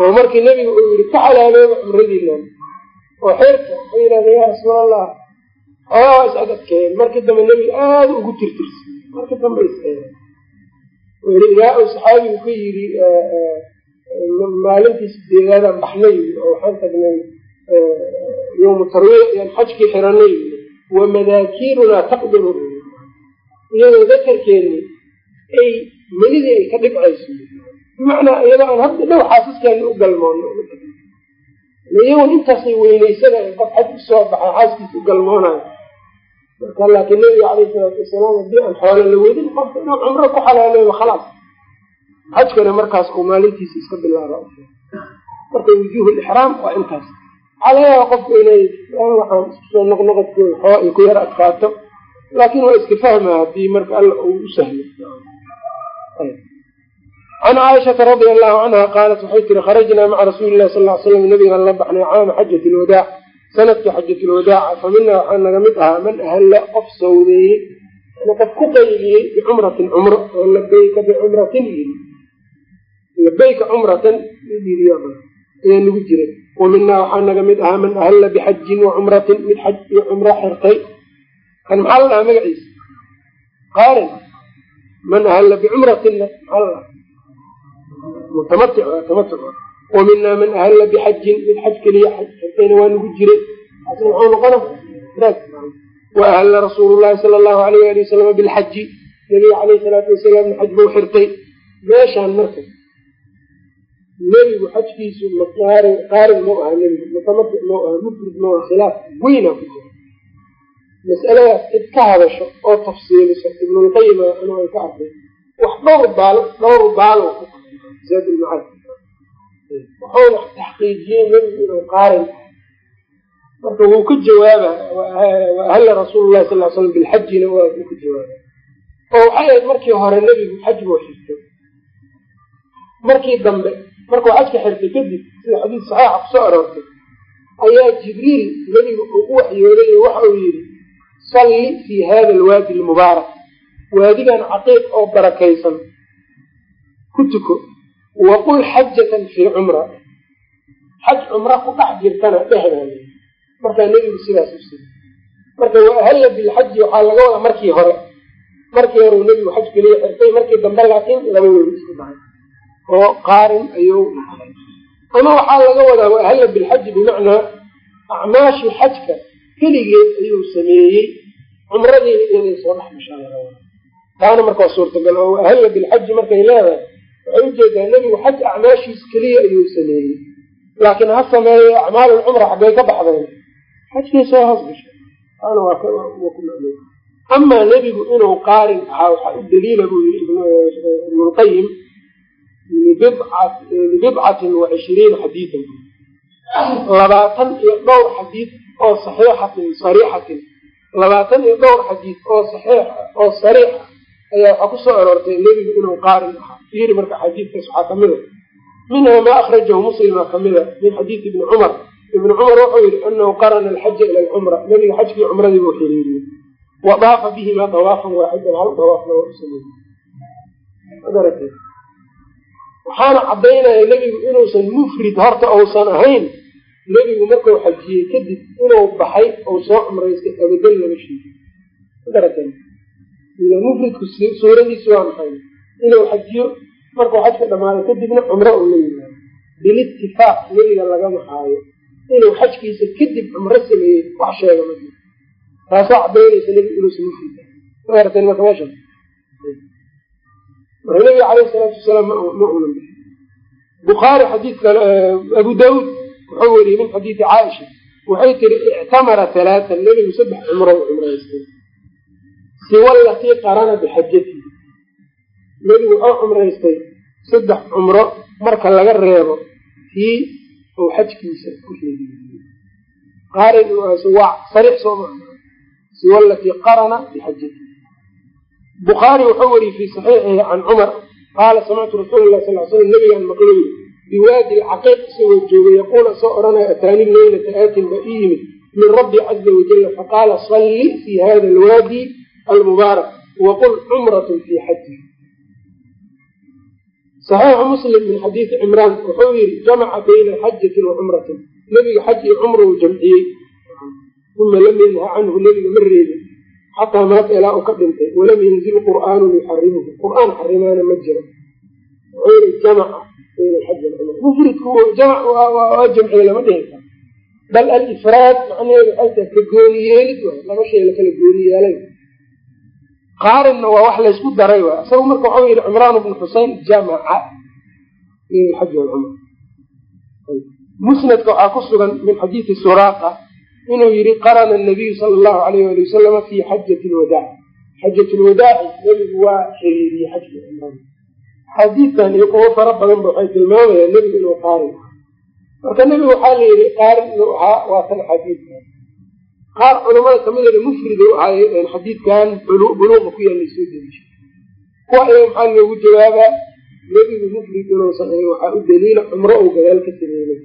oo markii nebiga uu yihi ku xalaalooba cumradiinan oo xeerka waxay yidhahdeen yaa rasuul allah waa is adadkeen markii dambe nebiga aada ugu tirtirsiye markii dambe is ilaa saxaabigu ka yidhi maalintii sideedaadaan baxnay oo waxaan tagnay yowmu tarwiic xajkii xiranay wa madaakiirunaa taqdiru iyadoo dakarkeeni ay melidii ay ka dhibcayso bimacnaa iyadoo aan hadda dhow xaasaskeena u galmoono. Iyagun intaasay weynaysanaya qof xaj u soo baxay xaaskiisa u galmoonayo. Marka laakiin nabiga caleyhi salaatu wasalaam haddii aan xoolo la wedin qofka inuu cumro ku xalaaleeyo khalaas. Xajkana markaas uu maalintiisa iska bilaaba marka wujuuhu lixraam waa intaas. Waxaa laga yaaba qofku inay waxaan iskusoo noqnoqodkooda xoo ay ku yar adkaato. Laakiin waa iska fahmaa haddii marka alla uu u sahlo can caaishata radia allahu canha qaalat waxay tiri kharajnaa maca rasuuli lahi sal l slam nabigaan la baxnay caama xajat lwadaac sannadkii xajatulwadaaca fa mina waxaa naga mid ahaa man ahalla qof sawdeeyey qof ku qayliyey bicumratin cumro oo labayka bicumratin yiri labayka cumratan ayaa nagu jiray wa waxaa naga mid ahaa man ahalla bixajin wa cumratin mid xaj iyo cumro xirtay kan maxaa la dhahaa magaciisa qaarin man ahalla bicumratinna maxaa la dhahaa mutamatic tamatuc wa man ahalla bixajin mid xaj keliya xaj xirtayna waa nagu jiray asna muxuu noqona wa ahalla rasuulu llahi sala allahu alayh ali wasalama bilxaji nabiga caleyhi salaatu wasalaamna xaj buu xirtay meeshaan marka nebigu xajkiisu qaarin mau aha nebigu mutamatic mau aha mufrid mau aha khilaaf weynaa ku jira mas'aladaas cid ka hadasho oo tafsiiliso ibnulqayima anu ay ka arkay wax dhowr baal dhowr baalo wuxuuna taxqiijiyey nebigu inuu qaarin marka wuu ka jawaaba ahalla rasuulu llahi sal slam bilxajina waa uu ka jawaaba oo waxay ahayd markii hore nebigu xaj buu xirtay markii dambe markuu xajka xirtay kadib sida xadiis saxiixa ku soo aroortay ayaa jibriil nebigu uu u waxyooday oo waxa uu yidhi salli fii hada alwaadi almubaarak waadigan caqiiq oo barakaysan ku tuko waqul xajatan fii cumra xaj cumra ku dhex jirtana dhehdaay markaa nebigu sidaas u sii. Marka waahalla bilxaji waxaa laga wadaa markii hore. Markii hore nebigu xaj keliya xirtay markii dambe laakiin laba weli isku dhahay oo qaarin ayuu ama waxaa laga wadaa waahalla bilxaji bimacnaa acmaashii xajka keligeed ayuu sameeyey. Cumradiina inay soo dhex gashaa laga wada taana marka waa suurtagal oo waahalla bilxaji markay leedahay waxay u jeedaa nebigu xaj acmaashiis keliya ayuu sameeyey. Laakiin ha sameeyo acmaalulcumra xaggay ka baxdeen xajkii soo hoos gashay taana waa ku macnay nebigu inuu qaarin ahaa waxaa u daliila buu yii ibnulqayim libidcatin wa cishriina xadiidan labaatan iyo dhowr xadiid oo saxiixatin sariixatin. Labaatan iyo dhowr xadiid oo saxiix oo sariixa ayaa waxaa ku soo aroortay nebigu inuu qaarin ahaa fiiri marka xadiidkaas waxaa kamida minha maa akhrajahu muslima kamida min xadiidi ibni cumar. Ibni cumar wuxuu yihi anahu qarana alxaja ila alcumra nebiga xajkii cumradii buu xiriiriyey. Wa daafa bihima dawaafan waaxidan hal dawaafna waa u sameeyey. Waxaana caddaynaya nebigu inuusan mufrid horta uusan ahayn. Nebigu markuu xajiyey kadib inuu baxay ou soo cumraystay abadan lama sheegi magarata ila mufridku suuradiisu waa maxay? Inuu xajiyo markuu xajka dhamaaday kadibna cumro uu la yimaado bilitifaaq nebiga lagama haayo inuu xajkiisa kadib cumro sameeyey wax sheega ma jiro taasoo cadaynaysa nebigu inuusan mufrid magaratan marka meesha marka nebiga caleyhi salaatu wasalaam ma unan bixin bukhaari xadiidka abu daauud wuxuu weriyey min xadiidi caaisha. Waxay tiri ictamara halaatan nebigu saddex cumro u cumraystay siwa latii qarana bixajati nebigu wuxuu cumraystay saddex cumro marka laga reebo kii uu xajkiisa ku reebiye qaarin waa sariix soo maa siwa qarana bixajati bukhaari wuxuu weriyey fii saxiixihi can cumar qaala samictu rasuula lah sal slam nabigaan maqlay biwaadi lcaqiiq isagoo joogay yaquul isoo odhanaya ataani leylata aatin baa ii yimid min rabbi caza wajala faqaala salli fii hada alwaadi almubaarak waqul cumratun fii xaji saxiixu muslim min xadiidi cimraan wuxuu yihi jamaca bayna xajatin wa nebiga xaj iyo cumrou jamciyey. Uma lam yanha canhu nebiga ma reebin. Xataa maata ilaa uu ka dhintay walam yanzil qur'aanun yuxarimuhu qur'aan xarimaana ma jiro. Wuxuu yihi jamaca bayna alxaji walcumra mufridku jamac waa jamciye lama dhihi karo. Bal alifraad macnaheedu waxay ka gooni yeelid laba shay gooni yeelay qaarinna waa wax laysku daray waay isaga marka waxau yihi cimraan bnu xusein jamaca musnadka waxaa ku sugan min xadiidi suraaqa inuu yihi qarana nabiyu sala allahu alayh ali wasalama fi xajati lwadaac xajat lwadaaci nebigu waa xiriiriyey xajka cumrada xadiidkan iyo kuwo fara badanba waxay tilmaamayaan nebigu inuu qaarin. Marka nebigu waxaa la yihi qaarin waa tan xadiidka qaar culamada kamidana mufrid u ahaay xadiidkan buluuqa ku yaallay soo deliisha kuwa iyaga maxaa loogu jawaabaa? Nebigu mufrid inuusan ahayn waxaa u daliila cumro uu gadaal ka sameeyey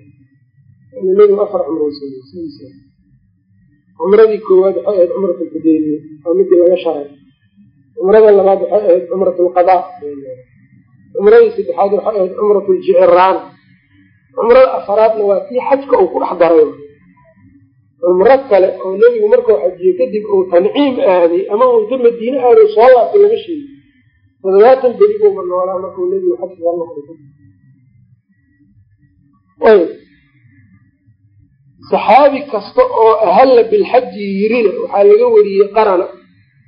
nebigu afar cumro sameeyey sidiisa cumradii koowaad waxay ahayd cumrat lxudeybiya waa midii laga sharay. Cumrada labaad waxay ahayd cumrat lqadaa cumradii saddexaad waxay ahayd cumrat ljiciraan cumrada afaraadna waa kii xajka uu ku dhex daray cumro kale oo nebigu markuu xajiyo kadib uu tanciim aaday ama uu inta madiine aaday soo laabtay lama sheegi toddobaatan beri buuba noolaa markuu nebigu xajka ka noqday saxaabi kasta oo ahalla bilxaji yirina waxaa laga wariyey qarana.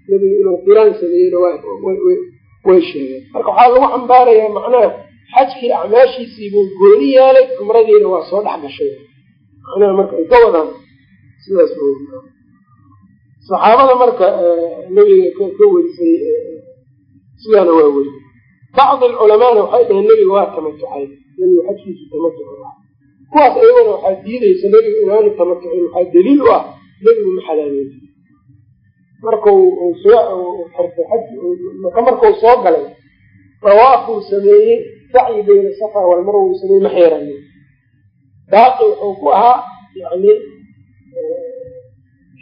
Nebigu inuu qiraan sameeyeyna way sheegeen. Marka waxaa lagu xambaarayaa macnaha xajkii acmaashiisiibuu gooni yeelay cumradiina waa soo dhex gashay. Macnaha marka ay ka wadaan sidaas saxaabada marka nebiga ka werisay sidaana waa weri bacdi alculamaana waxay dhaheen nebiga waa tamatucay. Nebigu xajkiisu tamatuc kuwaas ayagana waxaa diidaysa nebigu inaanu tamatucin. Waxaa daliil u ah nebigu ma xalaaleeyo markau xirtay markau soo galay dawaafuu sameeyey sacyi bayna safa walmarwa uu sameeyey ma xeerayo baaqi wuxuu ku ahaa yani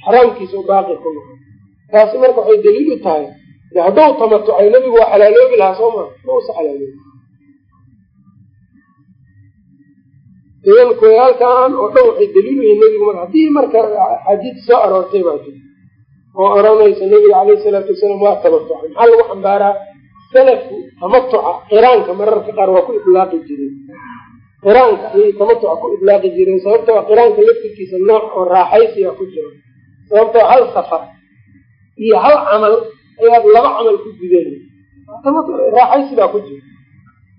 xaraamkiisa baaqi ku noqo taasi marka waxay daliil u tahay de hadduu tamatucay nebigu waa xalaaloobi lahaa soo maa ma usa xalaaloobi. Idan koyaalkan oo dhan waxay daliil yihiin nebigu mar haddii marka axaadiis soo aroortay baa jir oo oranaysa nebiga caleyhi salaatu wasalaam waa tamatucay maxaa lagu xambaaraa? Salafku tamatuca qiraanka mararka qaar waa ku idlaaqi jireen qiraanka ayay tamatuca ku idlaaqi jireen sababtoo qiraanka laftirkiisa nooc oo raaxaysiga ku jiro sababtoo hal safar iyo hal camal ayaad laba camal ku gudan raaxaysigaa ku jiro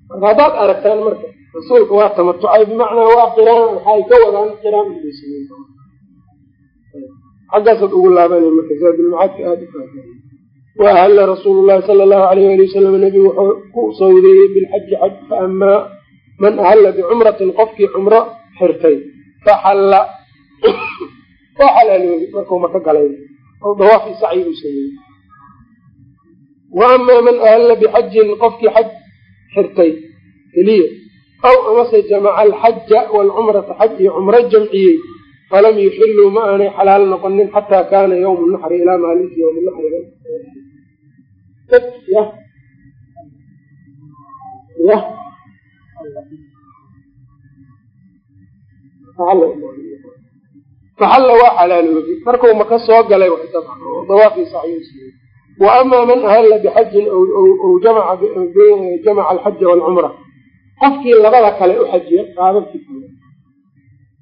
marka haddaad aragtaan marka rasuulka waa tamatucay bimacnaa waa qiraan waxay ka wadaan qiraan xaggaasaad ugu laabanay marka zaadulmacaadka aada u faafaaye wa ahalla rasuulu llahi sala allahu alayh ali wasalam nebigu wuxuu ku sawdeeyey bilxaji xaj faamaa man ahalla bicumratin qofkii cumro xirtay faxalla oo xalaaloobi markuu maka galay oo dawaafi sacyi sameeyey. Wa amaa man ahalla bixajin qofkii xaj xirtay keliya aw amase jamaca alxaja waalcumrata xaj iyo cumro jamciyey falam yuxiluu ma aanay xalaal noqonin xataa kaana yawmu naxri ilaa maalintii yawmu naxriga ya faxalla waa xalaaloobi markuu maka soo galay dawaafii saxyuusiiyey wa amaa man ahalla bixajin ow jamaca alxaja waalcumra qofkii labada kale u xajiya qaababkii kale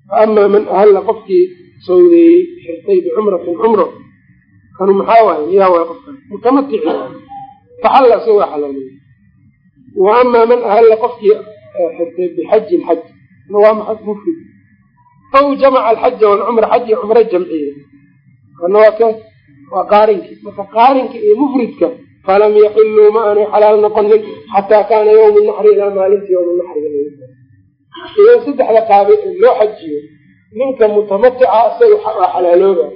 fa amaa man ahalla qofkii sawdeeyey xirtay bicumratin cumro kanu maxaa waaye yaa waay qofkan mutamatici faxalla waa xalaaloobi wa amaa man ahalla qofkii xirtay bixajin xaj waa maxay mufrid aw jamaca alxaja walcumra xaj iyo cumro jamciye kana waa qaarinkii marka qaarinka iyo mufridka falam yaxiluu ma aanay xalaal noqonin xataa kaana yawmu naxri ilaa maalintii yawmu naxriga idan saddexda qaabe loo xajiyo ninka mutamatica isaga waa xalaalooba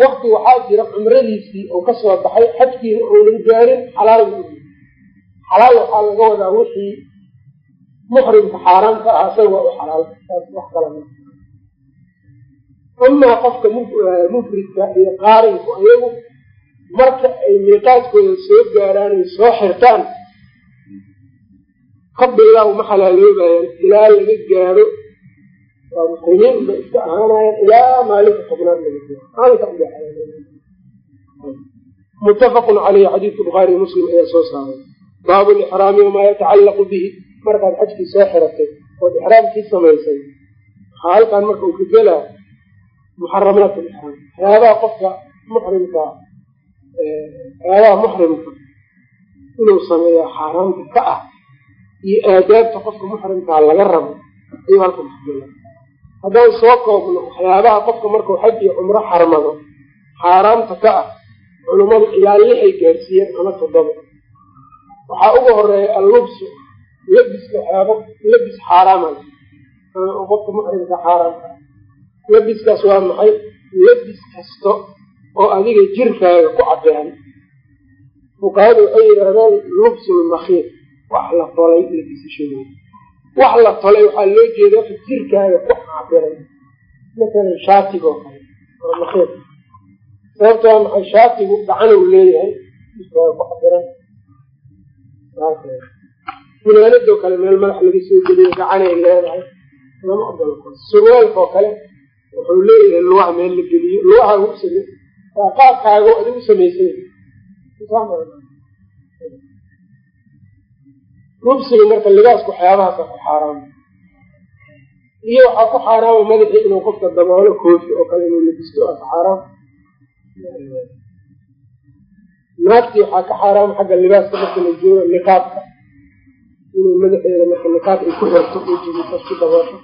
wakti waxaa jira cumradiisii oo ka soo baxay xajkiina uunan gaarin xalaal xalaal waxaa laga wadaa wixii muxrimka xaaraamka ah isaga waa u xalaal amaa qofka mufridka iyo qaarinku ayagu marka ay miiqaadkooda soo gaaraan ay soo xirtaan qabiilaa uma xalaaloobayaan ilaa laga gaaro waa muslimiin iska ahaanayaan. Ilaa maalinka tobnaad muttafaqun caleyhi xadiidka bukhaariy muslim ayaa soo saaray. Baabu lixraami wamaa yatacallaqu bihi. Markaad xajkii soo xiratay ood ixraamkii samaysay waxaa marka uu ka gelaa muxaramaat waxyaabaha qofka muxrimka waxyaabaha muxrimka inuu sameeyo xaaraamta ka ah iyo aadaabta qofka muxrimkaa laga rabo ayuu halkan kugela haddaan soo koobno waxyaabaha qofka markuu xaj iyo cumro xarmado xaaraamta ka ah culummadu ilaa lixay gaarsiiyeen ama toddoba. Waxaa uga horreeya allubsu labiska waxyaaba labis xaaraama qofka muxrimka xaaraamka labiskaas waa maxay? Labis kasta oo adiga jirkaaga ku cadean fuqahadu waxay yidhahdaan lubsul makhiir wax la tolay labisashadooda wax la tolay waxaa loo jeeda wax jirkaaga ku cabiran masalan shaatiga oo kale waa makhiir sababta waa maxay? Shaatigu gacanuu leeyahay jirkaaga ku cabiran funaanadoo kale meel madax laga soo geliyo gacanay leedahay. Lama ogolo surwaalka oo kale wuxuu leeyahay lugaha meel la geliyo lugaha usame waa qaabkaago adigu samaysay lubsiga marka libaasku waxyaabahaasa ku xaaraama iyo waxaa ku xaaraama madaxii inuu qofka daboolo koofi oo kale inuu labisto aa ka xaaraam naagtii waxaa ka xaaraama xagga libaaska marka la joogo niqaabka. Inuu madaxeeda marka niqaab ay ku xirto wejigiisa ku daboosho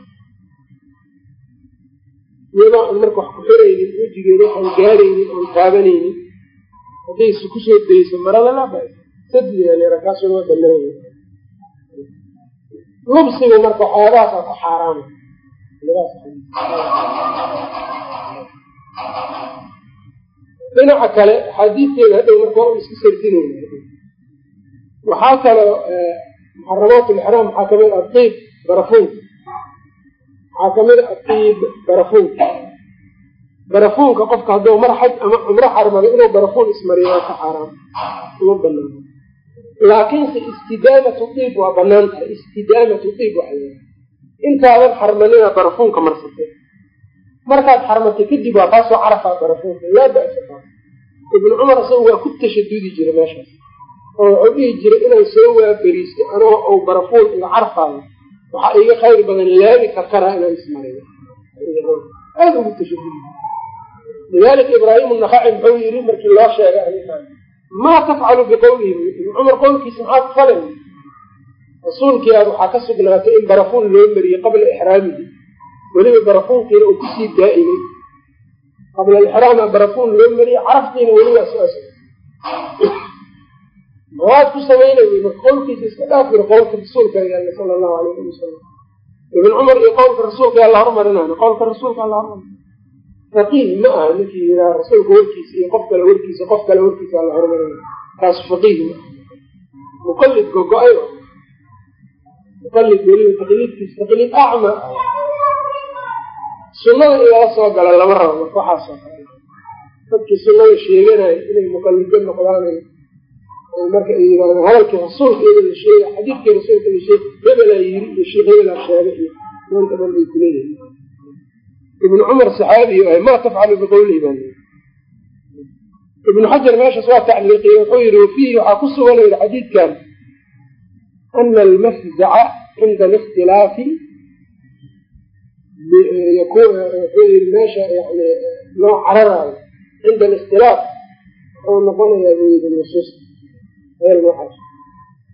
iyadoo aan marka wax ku xiraynin wejigeeda waxaan gaaraynin oon taabanaynin hadday su ku soo dayso marada laba sadliyaakaas waa banaanya lubsiga marka waxyaabahaasa ku xaaraama dhinaca kale axaadiisteeda hadhow marka waa iska sardinayna waxaa kaloo muxaramaat lixraam waxaa ka mid a diib barafuunka waxaa ka mid a diib barafuunka barafuunka qofka hadduu mar xaj ama cumro xarmado inuu barafuun ismariyo waa ka xaaraam uma banaano laakiinse istidaamatu diib waa bannaan tahay. Istidaamatu diib waxa la intaadan xarmanina barafuunka marsatay markaad xarmatay kadib waa kaasoo carafaa barafuunka. Laa ba'sa ibnu cumar isaga waa ku tashadudi jira meeshaas. Oo wuxuu dhihi jiray inaan soo waaberiisto anoo ou barafuun iga carfaayo waxaa iga khayr badan laami karkaraa inaan ismariyo aada ugu tashadudi lidalika ibraahim nakaci muxuu yiri markii loo sheegay maa tafcalu biqowlihi ibnu cumar qowlkiisa maxaa ku rasuulkii aad waxaa ka sugnaatay in barafuun loo mariyey qabla ixraamihi. Weliba barafuunkiina uu ku sii daa'imay. Qabla alixraama barafuun loo mariyey caraftiina weliba saas maxaad ku samaynay marka qowlkiisa iska dhaaf yiri qowlka rasuulka yaalla sala allahu alayh wasalam ibn cumar iyo qowlka rasuulka yaa la hormarinayna qowlka rasuulka la hormarin faqiih ma aha ninkii yiraa rasuulka warkiisa iyo qof kale warkiisa qof kale warkiisa la hormarinay kaas faqiih ma aha. Muqalid gogo-ay. Muqalid weliba taqliidkiisa taqliid acma. Sunada in soo gala lama rabo marka waxaasoo kale dadkii sunada sheeganaya inay muqalido noqdaan marka ay yimaadaan hadalkii rasuulka iyada la sheega xadiidkii rasuulka la sheega hebelaa yiri iyo sheekh hebelaa sheegay iyo maanta dhan bay kuleeyihin ibnu cumar saxaabiyu ahay maa tafcalu biqowlihi baa ibnu xajar meeshaas waa tacliiqiye wuxuu yihi wafiihi waxaa ku sugan yidhi xadiidkan ana almafzaca cinda alikhtilaafi wuxuu yii meesha yani loo cararaayo cinda alikhtilaaf wuxuu noqonayaa buu yii nusuusta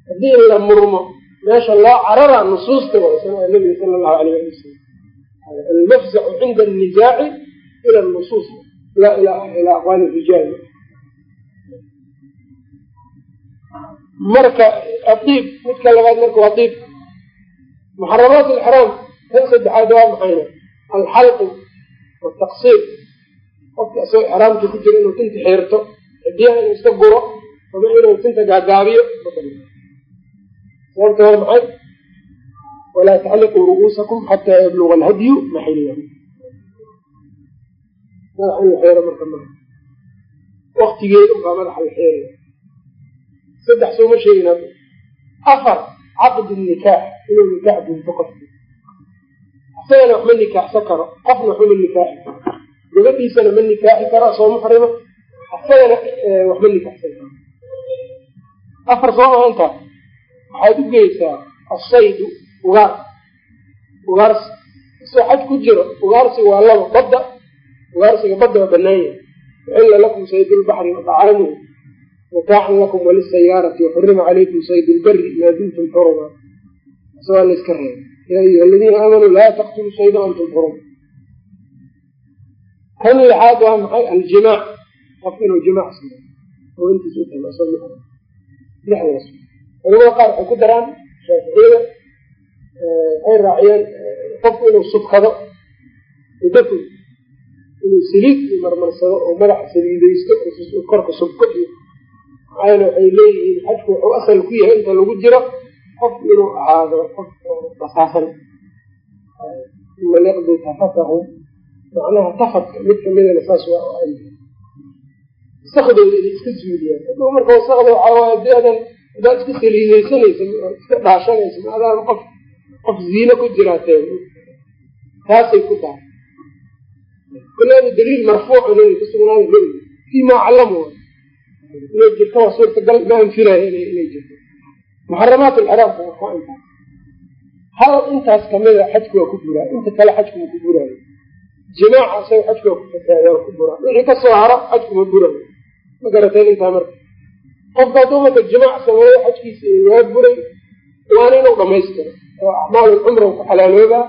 haddii la murmo meesha loo cararaa nusuusta waa nabiga sala allahu alayh ali wasalam almafzacu cinda annisaaci ila nusuus laa ila aqwaali rijaal marka adiib midka labaad marka waa diib muxaramaat alixraam tan saddexaad waa maxayna? Alxalqu wataqsiir qofka isagoo ixraamka ku jira inuu tinta xeerto xidiyaha inuu iska guro ama inuu tinta gaagaabiyo sababta waa maxay? Walaa taxliquu ru'uusakum xataa yabluga alhadyu maxilyahu madaxa la xeero marka maa waktigeeda ubaa madaxa la xeeraya saddex sooma sheegin hadda. Afar caqdu nikaax. Inuu nikaax gunto qofki isagana wax ma nikaaxsan karo. Qofna waxma nikaaxi karo. Gabadhiisana ma nikaaxi karo soo muxrima isagana wax ma nikaaxsan afar soo maha intaas waxaad u geysaa asaydu ugaar. Ugaarsi isoo xaj ku jiro ugaarsiga waa laba badda ugaarsiga badda waa banaan yahay. Uxilla lakum saydulbaxri wadacaamuhu mataacan lakum walisayaarati waxurima calaykum sayd lbari maa dumtum xuruma isagoo layska reeba yaa ayuha aladiina aamanuu laa taqtuluu sayda antum xurum kan lixaad waa maxay? Aljimaac qofka inuu jimaac sameyo oo intiis u tago culamada qaar waxay ku daraan shaaficiyada waxay raaciyeen qofku inuu subkado udafo inuu saliid i marmarsado oo madaxa saliidaysto korka subko iyo maxaayana waxay leeyihiin. Xajku wuxuu asal ku yahay inta lagu jiro qofku inuu ahaado qof basaasan. Uma liqdu tafatahum macnaha tafadka mid kamidana saas waa wasakdooda inay iska zuuliyaan aduu marka wasakda waxaa waay haddii adan hadaad iska saliidaysanaysa iska dhaashanaysa ma adaan qof qof ziino ku jiraateen taasay ku tahay kuleeda daliil marfuuc inay ku sugnaayo leeyi fii maa callamu inay jirto waa suurtagal ma anfinayo inay jirto muxaramaat alciraabka waa intaas hal intaas kamida xajku waa ku buraa inta kale xajku ma ku buraayo jimaaca isaga xajku waa ku fasaada waa ku buraa wixii ka soo haro xajku ma burayo ma garateen intaa marka qofka hadduu marka jimaac sameeyo xajkiisa waa buray waana inuu dhamaystiro oo acmaalul cumra ku xalaaloobaa.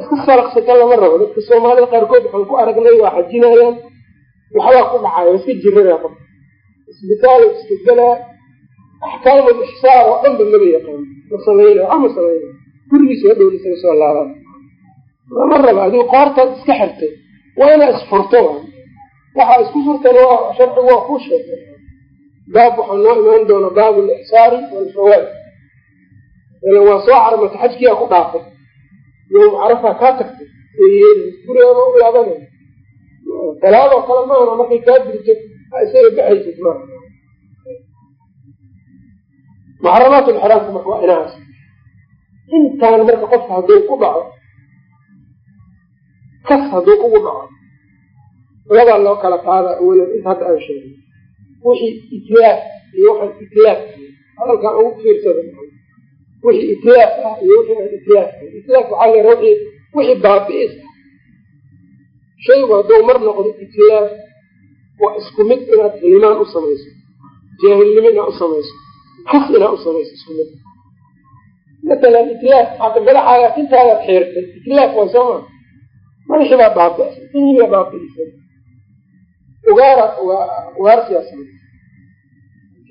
Iska salaqsata lama rabo. Dadka soomaalida qaarkood waxaan ku aragnay waa xajinayaan. Waxbaa ku dhacaya iska jirada qof. Isbitaal iska galaa axkaamul ixsaar oo dhanba maba yaqaan. Ma samayna waxa ma samayna gurigiisa hadhow isaga soo laabaan. Lama raba adigu qoortaad iska xirtay. Waa inaa isfurto waxaa isku furtana waa sharcigu waa kuu sheegay baab waxaa noo imaan doona baabu lixsaari walfawaad ilan waa soo carmata xajkiyaa ku dhaafay yowm carafa kaa tagtay gurigaama u laabanay talaadoo kale maana markay kaa dirto isaga baxaysid maaha muxaramaat lxiraamka marka waa inahaas intaan marka qofka hadduu ku dhaco kas hadduu ugu dhaco labaa loo kala qaada awalan inta hadda aan sheegay wixii itlaaf iyo waxaan itlaaf hadalkaan ugu fiirsada wixii itlaaf ah iyo wixii aan itlaaf itlaaf waxaa la wii wixii baabi'is ah. Shaygu hadduu mar noqdo itlaaf waa isku mid inaad xilimaan u samayso jaahilnimo inaad u samayso kas inaad u samayso isku mid. Matalan itlaaf aa madaxaaga tintaadaad xeertay itlaaf way soo maa madaxii baa baabi'isay tinii baa baabi'isay ugaara ugaarsiyaa samaysa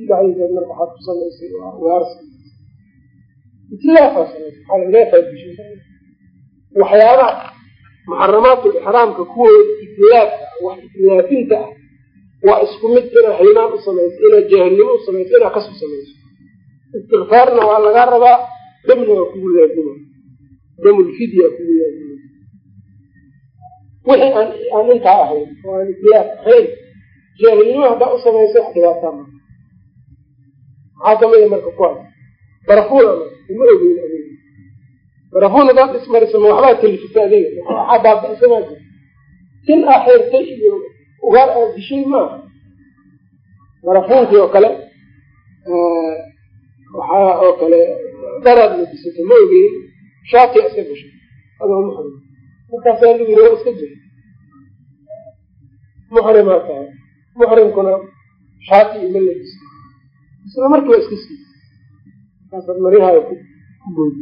dhexdiisa marka waxaad ku samaysay waa ugaarsi itlaafa samaysay maxaa ileefaa dishay waxyaabaha muxaramaatu ixraamka kuwooda itlaafka wax itlaafinta ah waa isku mid inaa hilmaan u samayso inaa jaahilnimo u samayso inaa kas u samayso istikfaarna waa lagaa rabaa damna waa kugu laazima damulfidya kugu laazima wixii aan aan intaa ahayn oo aan itlaaf ahayn jaahilnimo haddaa u samayso wax dhibaataa ma maxaa kamida marka kuwaas barafuun ama uma ogeyn adiga barafuun hadaad ismarisa ma waxbaa telifisa adiga waxaa baabi'isa maa jir tin aa xeertay iyo ugaar aad dishay maaha barafuunkii oo kale waxaa oo kale daraad la ma ogeyn shaati iska gashay adoo muxrim markaasaa lagu yiri iska jira muxrimaa tahay muxrimkuna shaati ima la diso isla markii waa iska sii markaasaad maryahaada ku boodi.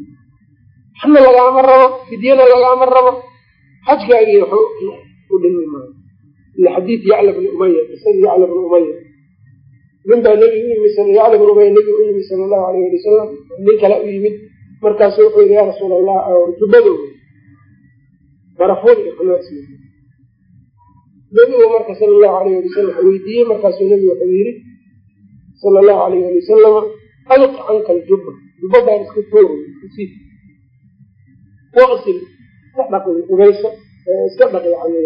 Waxna lagaama rabo fidyana lagaama rabo xajkaagii waxu u dhimi maayo. Ila xadiid yacla bni umaya qisadii yacla bni umaya nin baa nebiga u yimid yacla bni umaya nebiga u yimid sala allahu alayh ali wasalam nin kale u yimid. Markaasu wuxuu yidhi yaa rasuul allah jubbadooda barafood iyo xumaasmi nebigu marka sala allahu alayh ali wasalam weydiiyey markaasuu nebigu wuxuu yidhi sala allahu alayh ali wasalama alq canka aljubba jubbadaan iska toori iskasii waqsil iska dhaq ubayso iska dhaq yani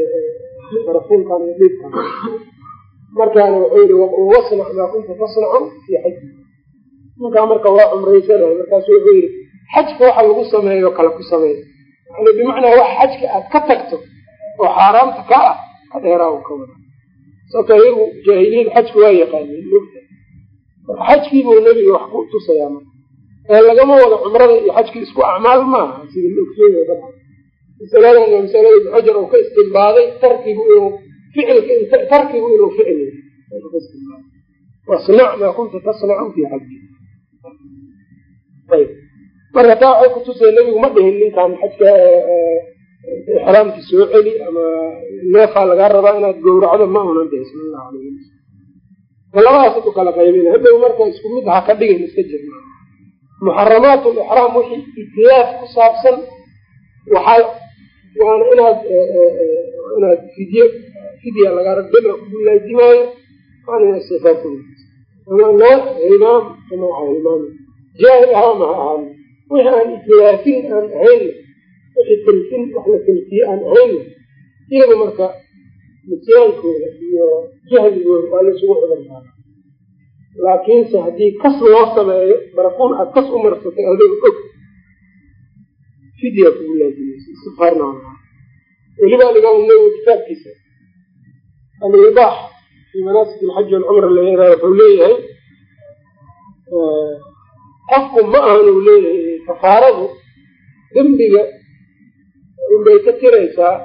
barafuunkan dhiibkan markaana wuxuu yihi wasnac maa kunta tasnacu fii xaji ninkaa marka waa cumraysanahay markaasu wuxuu yihi xajka waxa lagu sameeyo kale ku sameey yani bimacnaa wax xajka aad ka tagto oo xaaraamta ka ah ka dheeraa ka wada. Sababto iyagu jaahiliyada xajka waa yaqaaneen mugta marka xajkiibuu nebiga wax ku tusayaa marka. Ee lagama wado cumrada iyo xajka isku acmaal maaha sida la ogsooya dabcan masaladan waa masalada ibn xajar oo ka istimbaaday tarkigu inuu ficilka tarkigu inuu ficil wasnac maa kunta tasnacu fii xaji marka taa waxay kutusaya nebigu ma dhihin ninkan xajka ixraamki soo celi ama neefaa lagaa rabaa inaad gowracdo ma unan dhihin sala allahu alayh wasalam labadaas u kala qaybina hadhow marka isku mid ha ka dhigan iska jirna muxaramaat lixraam wixii itlaaf ku saabsan waxaa waana inaad inaad fidye fidya lagaa rab dema kugu laazimaayo waana inaad istifaar ku ama naa hilmaam ama waxa hilmaam jaahil ahaa ma ha ahaan wixii aan itlaafin aan ahaynna wixii telfin wax la telfiye aan ahaynna iyada marka nisyaankooda iyo jahligooda waa la isugu cudurdaara laakiinse haddii kas loo sameeyo barafuun aad kas u marsatay adoo og. Fidya kugu laazimaysa istifaarna weliba alimaamu nawowi kitaabkiisa. Alibaax fii manaasik alxaji walcumra la yaraha wuxuu leeyahay qofku ma ahan uu leeyahay kafaaradu dembiga unbay ka tiraysaa.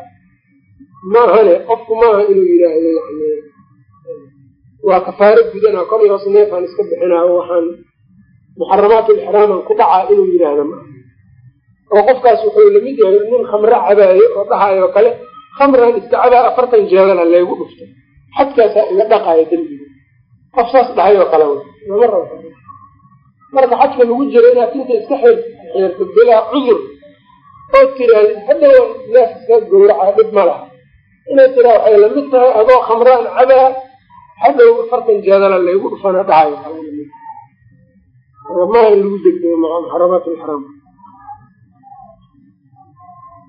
Maahane qofku maaha inuu yidhaahdo yani waa kafaaro gudanaa kor iyo hoos neefaan iska bixinaa waxaan muxaramaat lixraaman ku dhacaa inuu yidhaahdo maaha oo qofkaas wuxuu la mid yahay nin khamre cabaayo oo dhahayo kale khamran iska cabaa afartan jeedala leegu dhuftay xajkaasaa iga dhaqaayo dembiga. Qof saas dhahay oo kale marka xajka lagu jiro inaad inta iska xeerto bilaa cudur. Oo tiraahdi haddawa naas iska gowracaa dhib ma laha. Inaad tiraa waxay la mid tahay adoo khamraan cabaa hadhow afartan jeedala laygu dhufana dhahayo maaha in lagu degdego muxaramaat lxaraam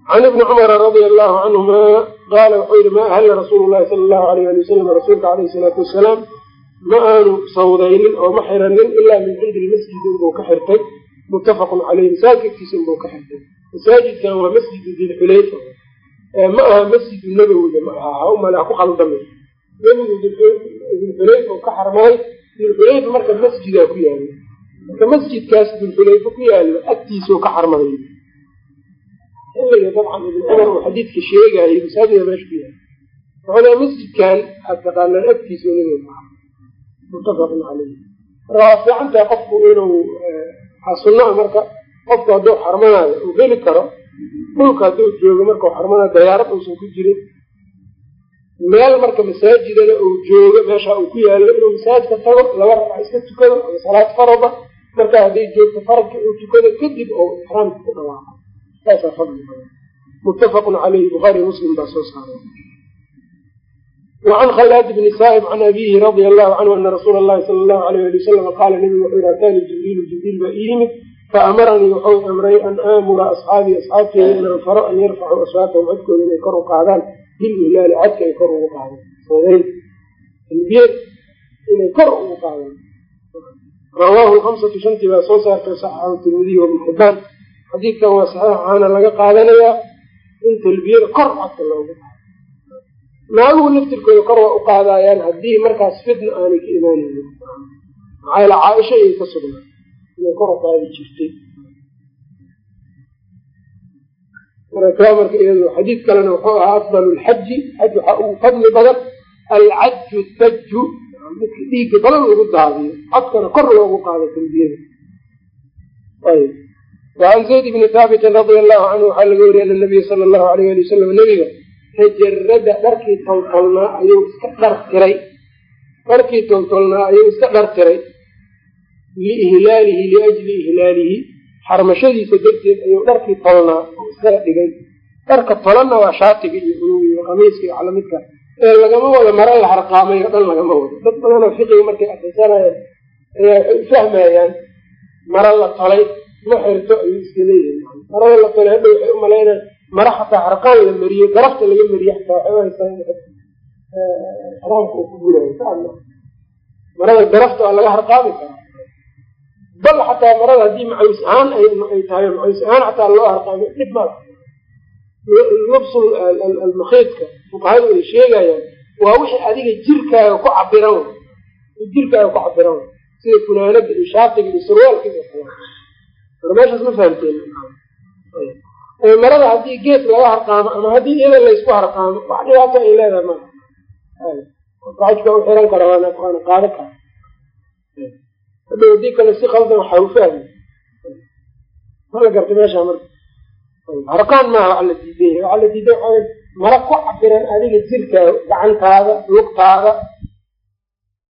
can ibni cumara radia allahu canhuma qaala wuxuu yihi maa ahalla rasuulu llahi sala allahu alayh ali wasalam rasuulka alayhi salaatu wasalaam ma aanu sawdaynin oo ma xiranin ilaa min cindi lmasjidi inbuu ka xirtay muttafaqun caleyh masaajidkiisa inbuu ka xirtay. Masaajidkan waa masjidu dilxulayfa ma aha masjidu nabowiga ma aha. Ha umale ha ku khaldame nebigu dilxulayfa ka xarmaday dilxulayfa marka masjidaa ku yaalo marka masjidkaas dilxulayfa ku yaalo agtiisuu ka xarmaday xilliga dabcan ibn cumar uu xadiidka sheegayay masaajida meesha ku yaalla leha masjidkan aad taqaanaan agtiisa nabiga muttafaqun caleyh marka waa fiican tahay qofku inuu waxaa sunaa marka qofku hadduu xarmanaayo uu heli karo dhulka hadduu joogo markau xarmanayo dayaarad uusan ku jirin meel marka masaajidana uu joogo meesha uu ku yaallo inuu masaajidka tago laba ragca iska tukado ama salaad farada markaa hadday joogto faradka uu tukado kadib oo ixraamka ku dhawaaqo. Saasaa muttafaqun caleyhi bukhaari wacan khalaad bni saaib can abihi radia allahu canhu ana rasuula allahi sala allahu alayh ali wasalam qaala nabigu wuxuu yihi ataani jibriilu jibriil baa ii yimid faamaranii wuxuu amray an aamura asxaabii asxaabteeda inaan faro an yarfacuu aswaatahum codkooda inay kor u qaadaan bilihlaali codka ay kor ugu qaadaan inay kor ugu qaadaan rawaahu lhamsatu shantii baa soo saartay saxaxahu tirmidiy wabnu xibaan xadiidkan waa laga qaadanayaa in talbiyada naaguhu laftirkooda kor waa u qaadayaan haddii markaas fitna aanay ka imaanaynin. Maxaa yaele caaisha ayay ka sugnaa. Inay kor u qaadi jirtay. Marka iyado xadiid kalena wuxuu ahaa afdal lxaji xaj waxaa ugu fadli badan alcaju taju midka dhiigga badan lagu daadiyo. Codkana kor loogu qaado talbiyada ayb wacan zayd bni thaabitin radia allahu canhu waxaa laga wariyay ana nabiya sala allahu alayh ali wasalam nebiga tajarada dharkii toltolnaa ayuu iska dhartiray dharkii toltolnaa ayuu iska dhartiray liihlaalihi liajli ihlaalihi. Xarmashadiisa darteed ayuu dharkii tolnaa oo iskaga dhigay. Dharka tolanna waa shaatiga iyo iyo qamiiska iyo calamidka ee lagama wado mara la harqaamay o dhan lagama wado dad badanoo fiqiga markay akrisanayaan ayaa waxay u fahmayaan mara la tolay ma xirto ayuu iska leeyahay. Marada la tolay hadha waxay u malaynaan mara xataa harqaan la mariyo garafta laga xataa waxay haysaraamka uu ku gulayo marada garafta waa laga harqaami karaa bal xataa marada haddii macaws ahaan ay tahay macaws ahaan xataa loo harqaamo dhib mala lubsu almakhiidka fuqahadu ay sheegayaan waa wixii adiga jirkaaga ku cabiran jirkaaga ku cabiran sida funaanada iyo shaatiga iyo surwaalka meeshaas ma fahamteen marada haddii gees laga harqaamo ama haddii iyada laysku harqaamo wax dhibaato ay leedahay ma xajka u xiran kara waana qaado kara hadhow haddii kale si qaldan waxaa u fahmi mala garta meesha marka harqaan maaha waxa la diiday. Waxaa la diiday waxaa mara ku cabiran adiga jirkaaga gacantaada lugtaada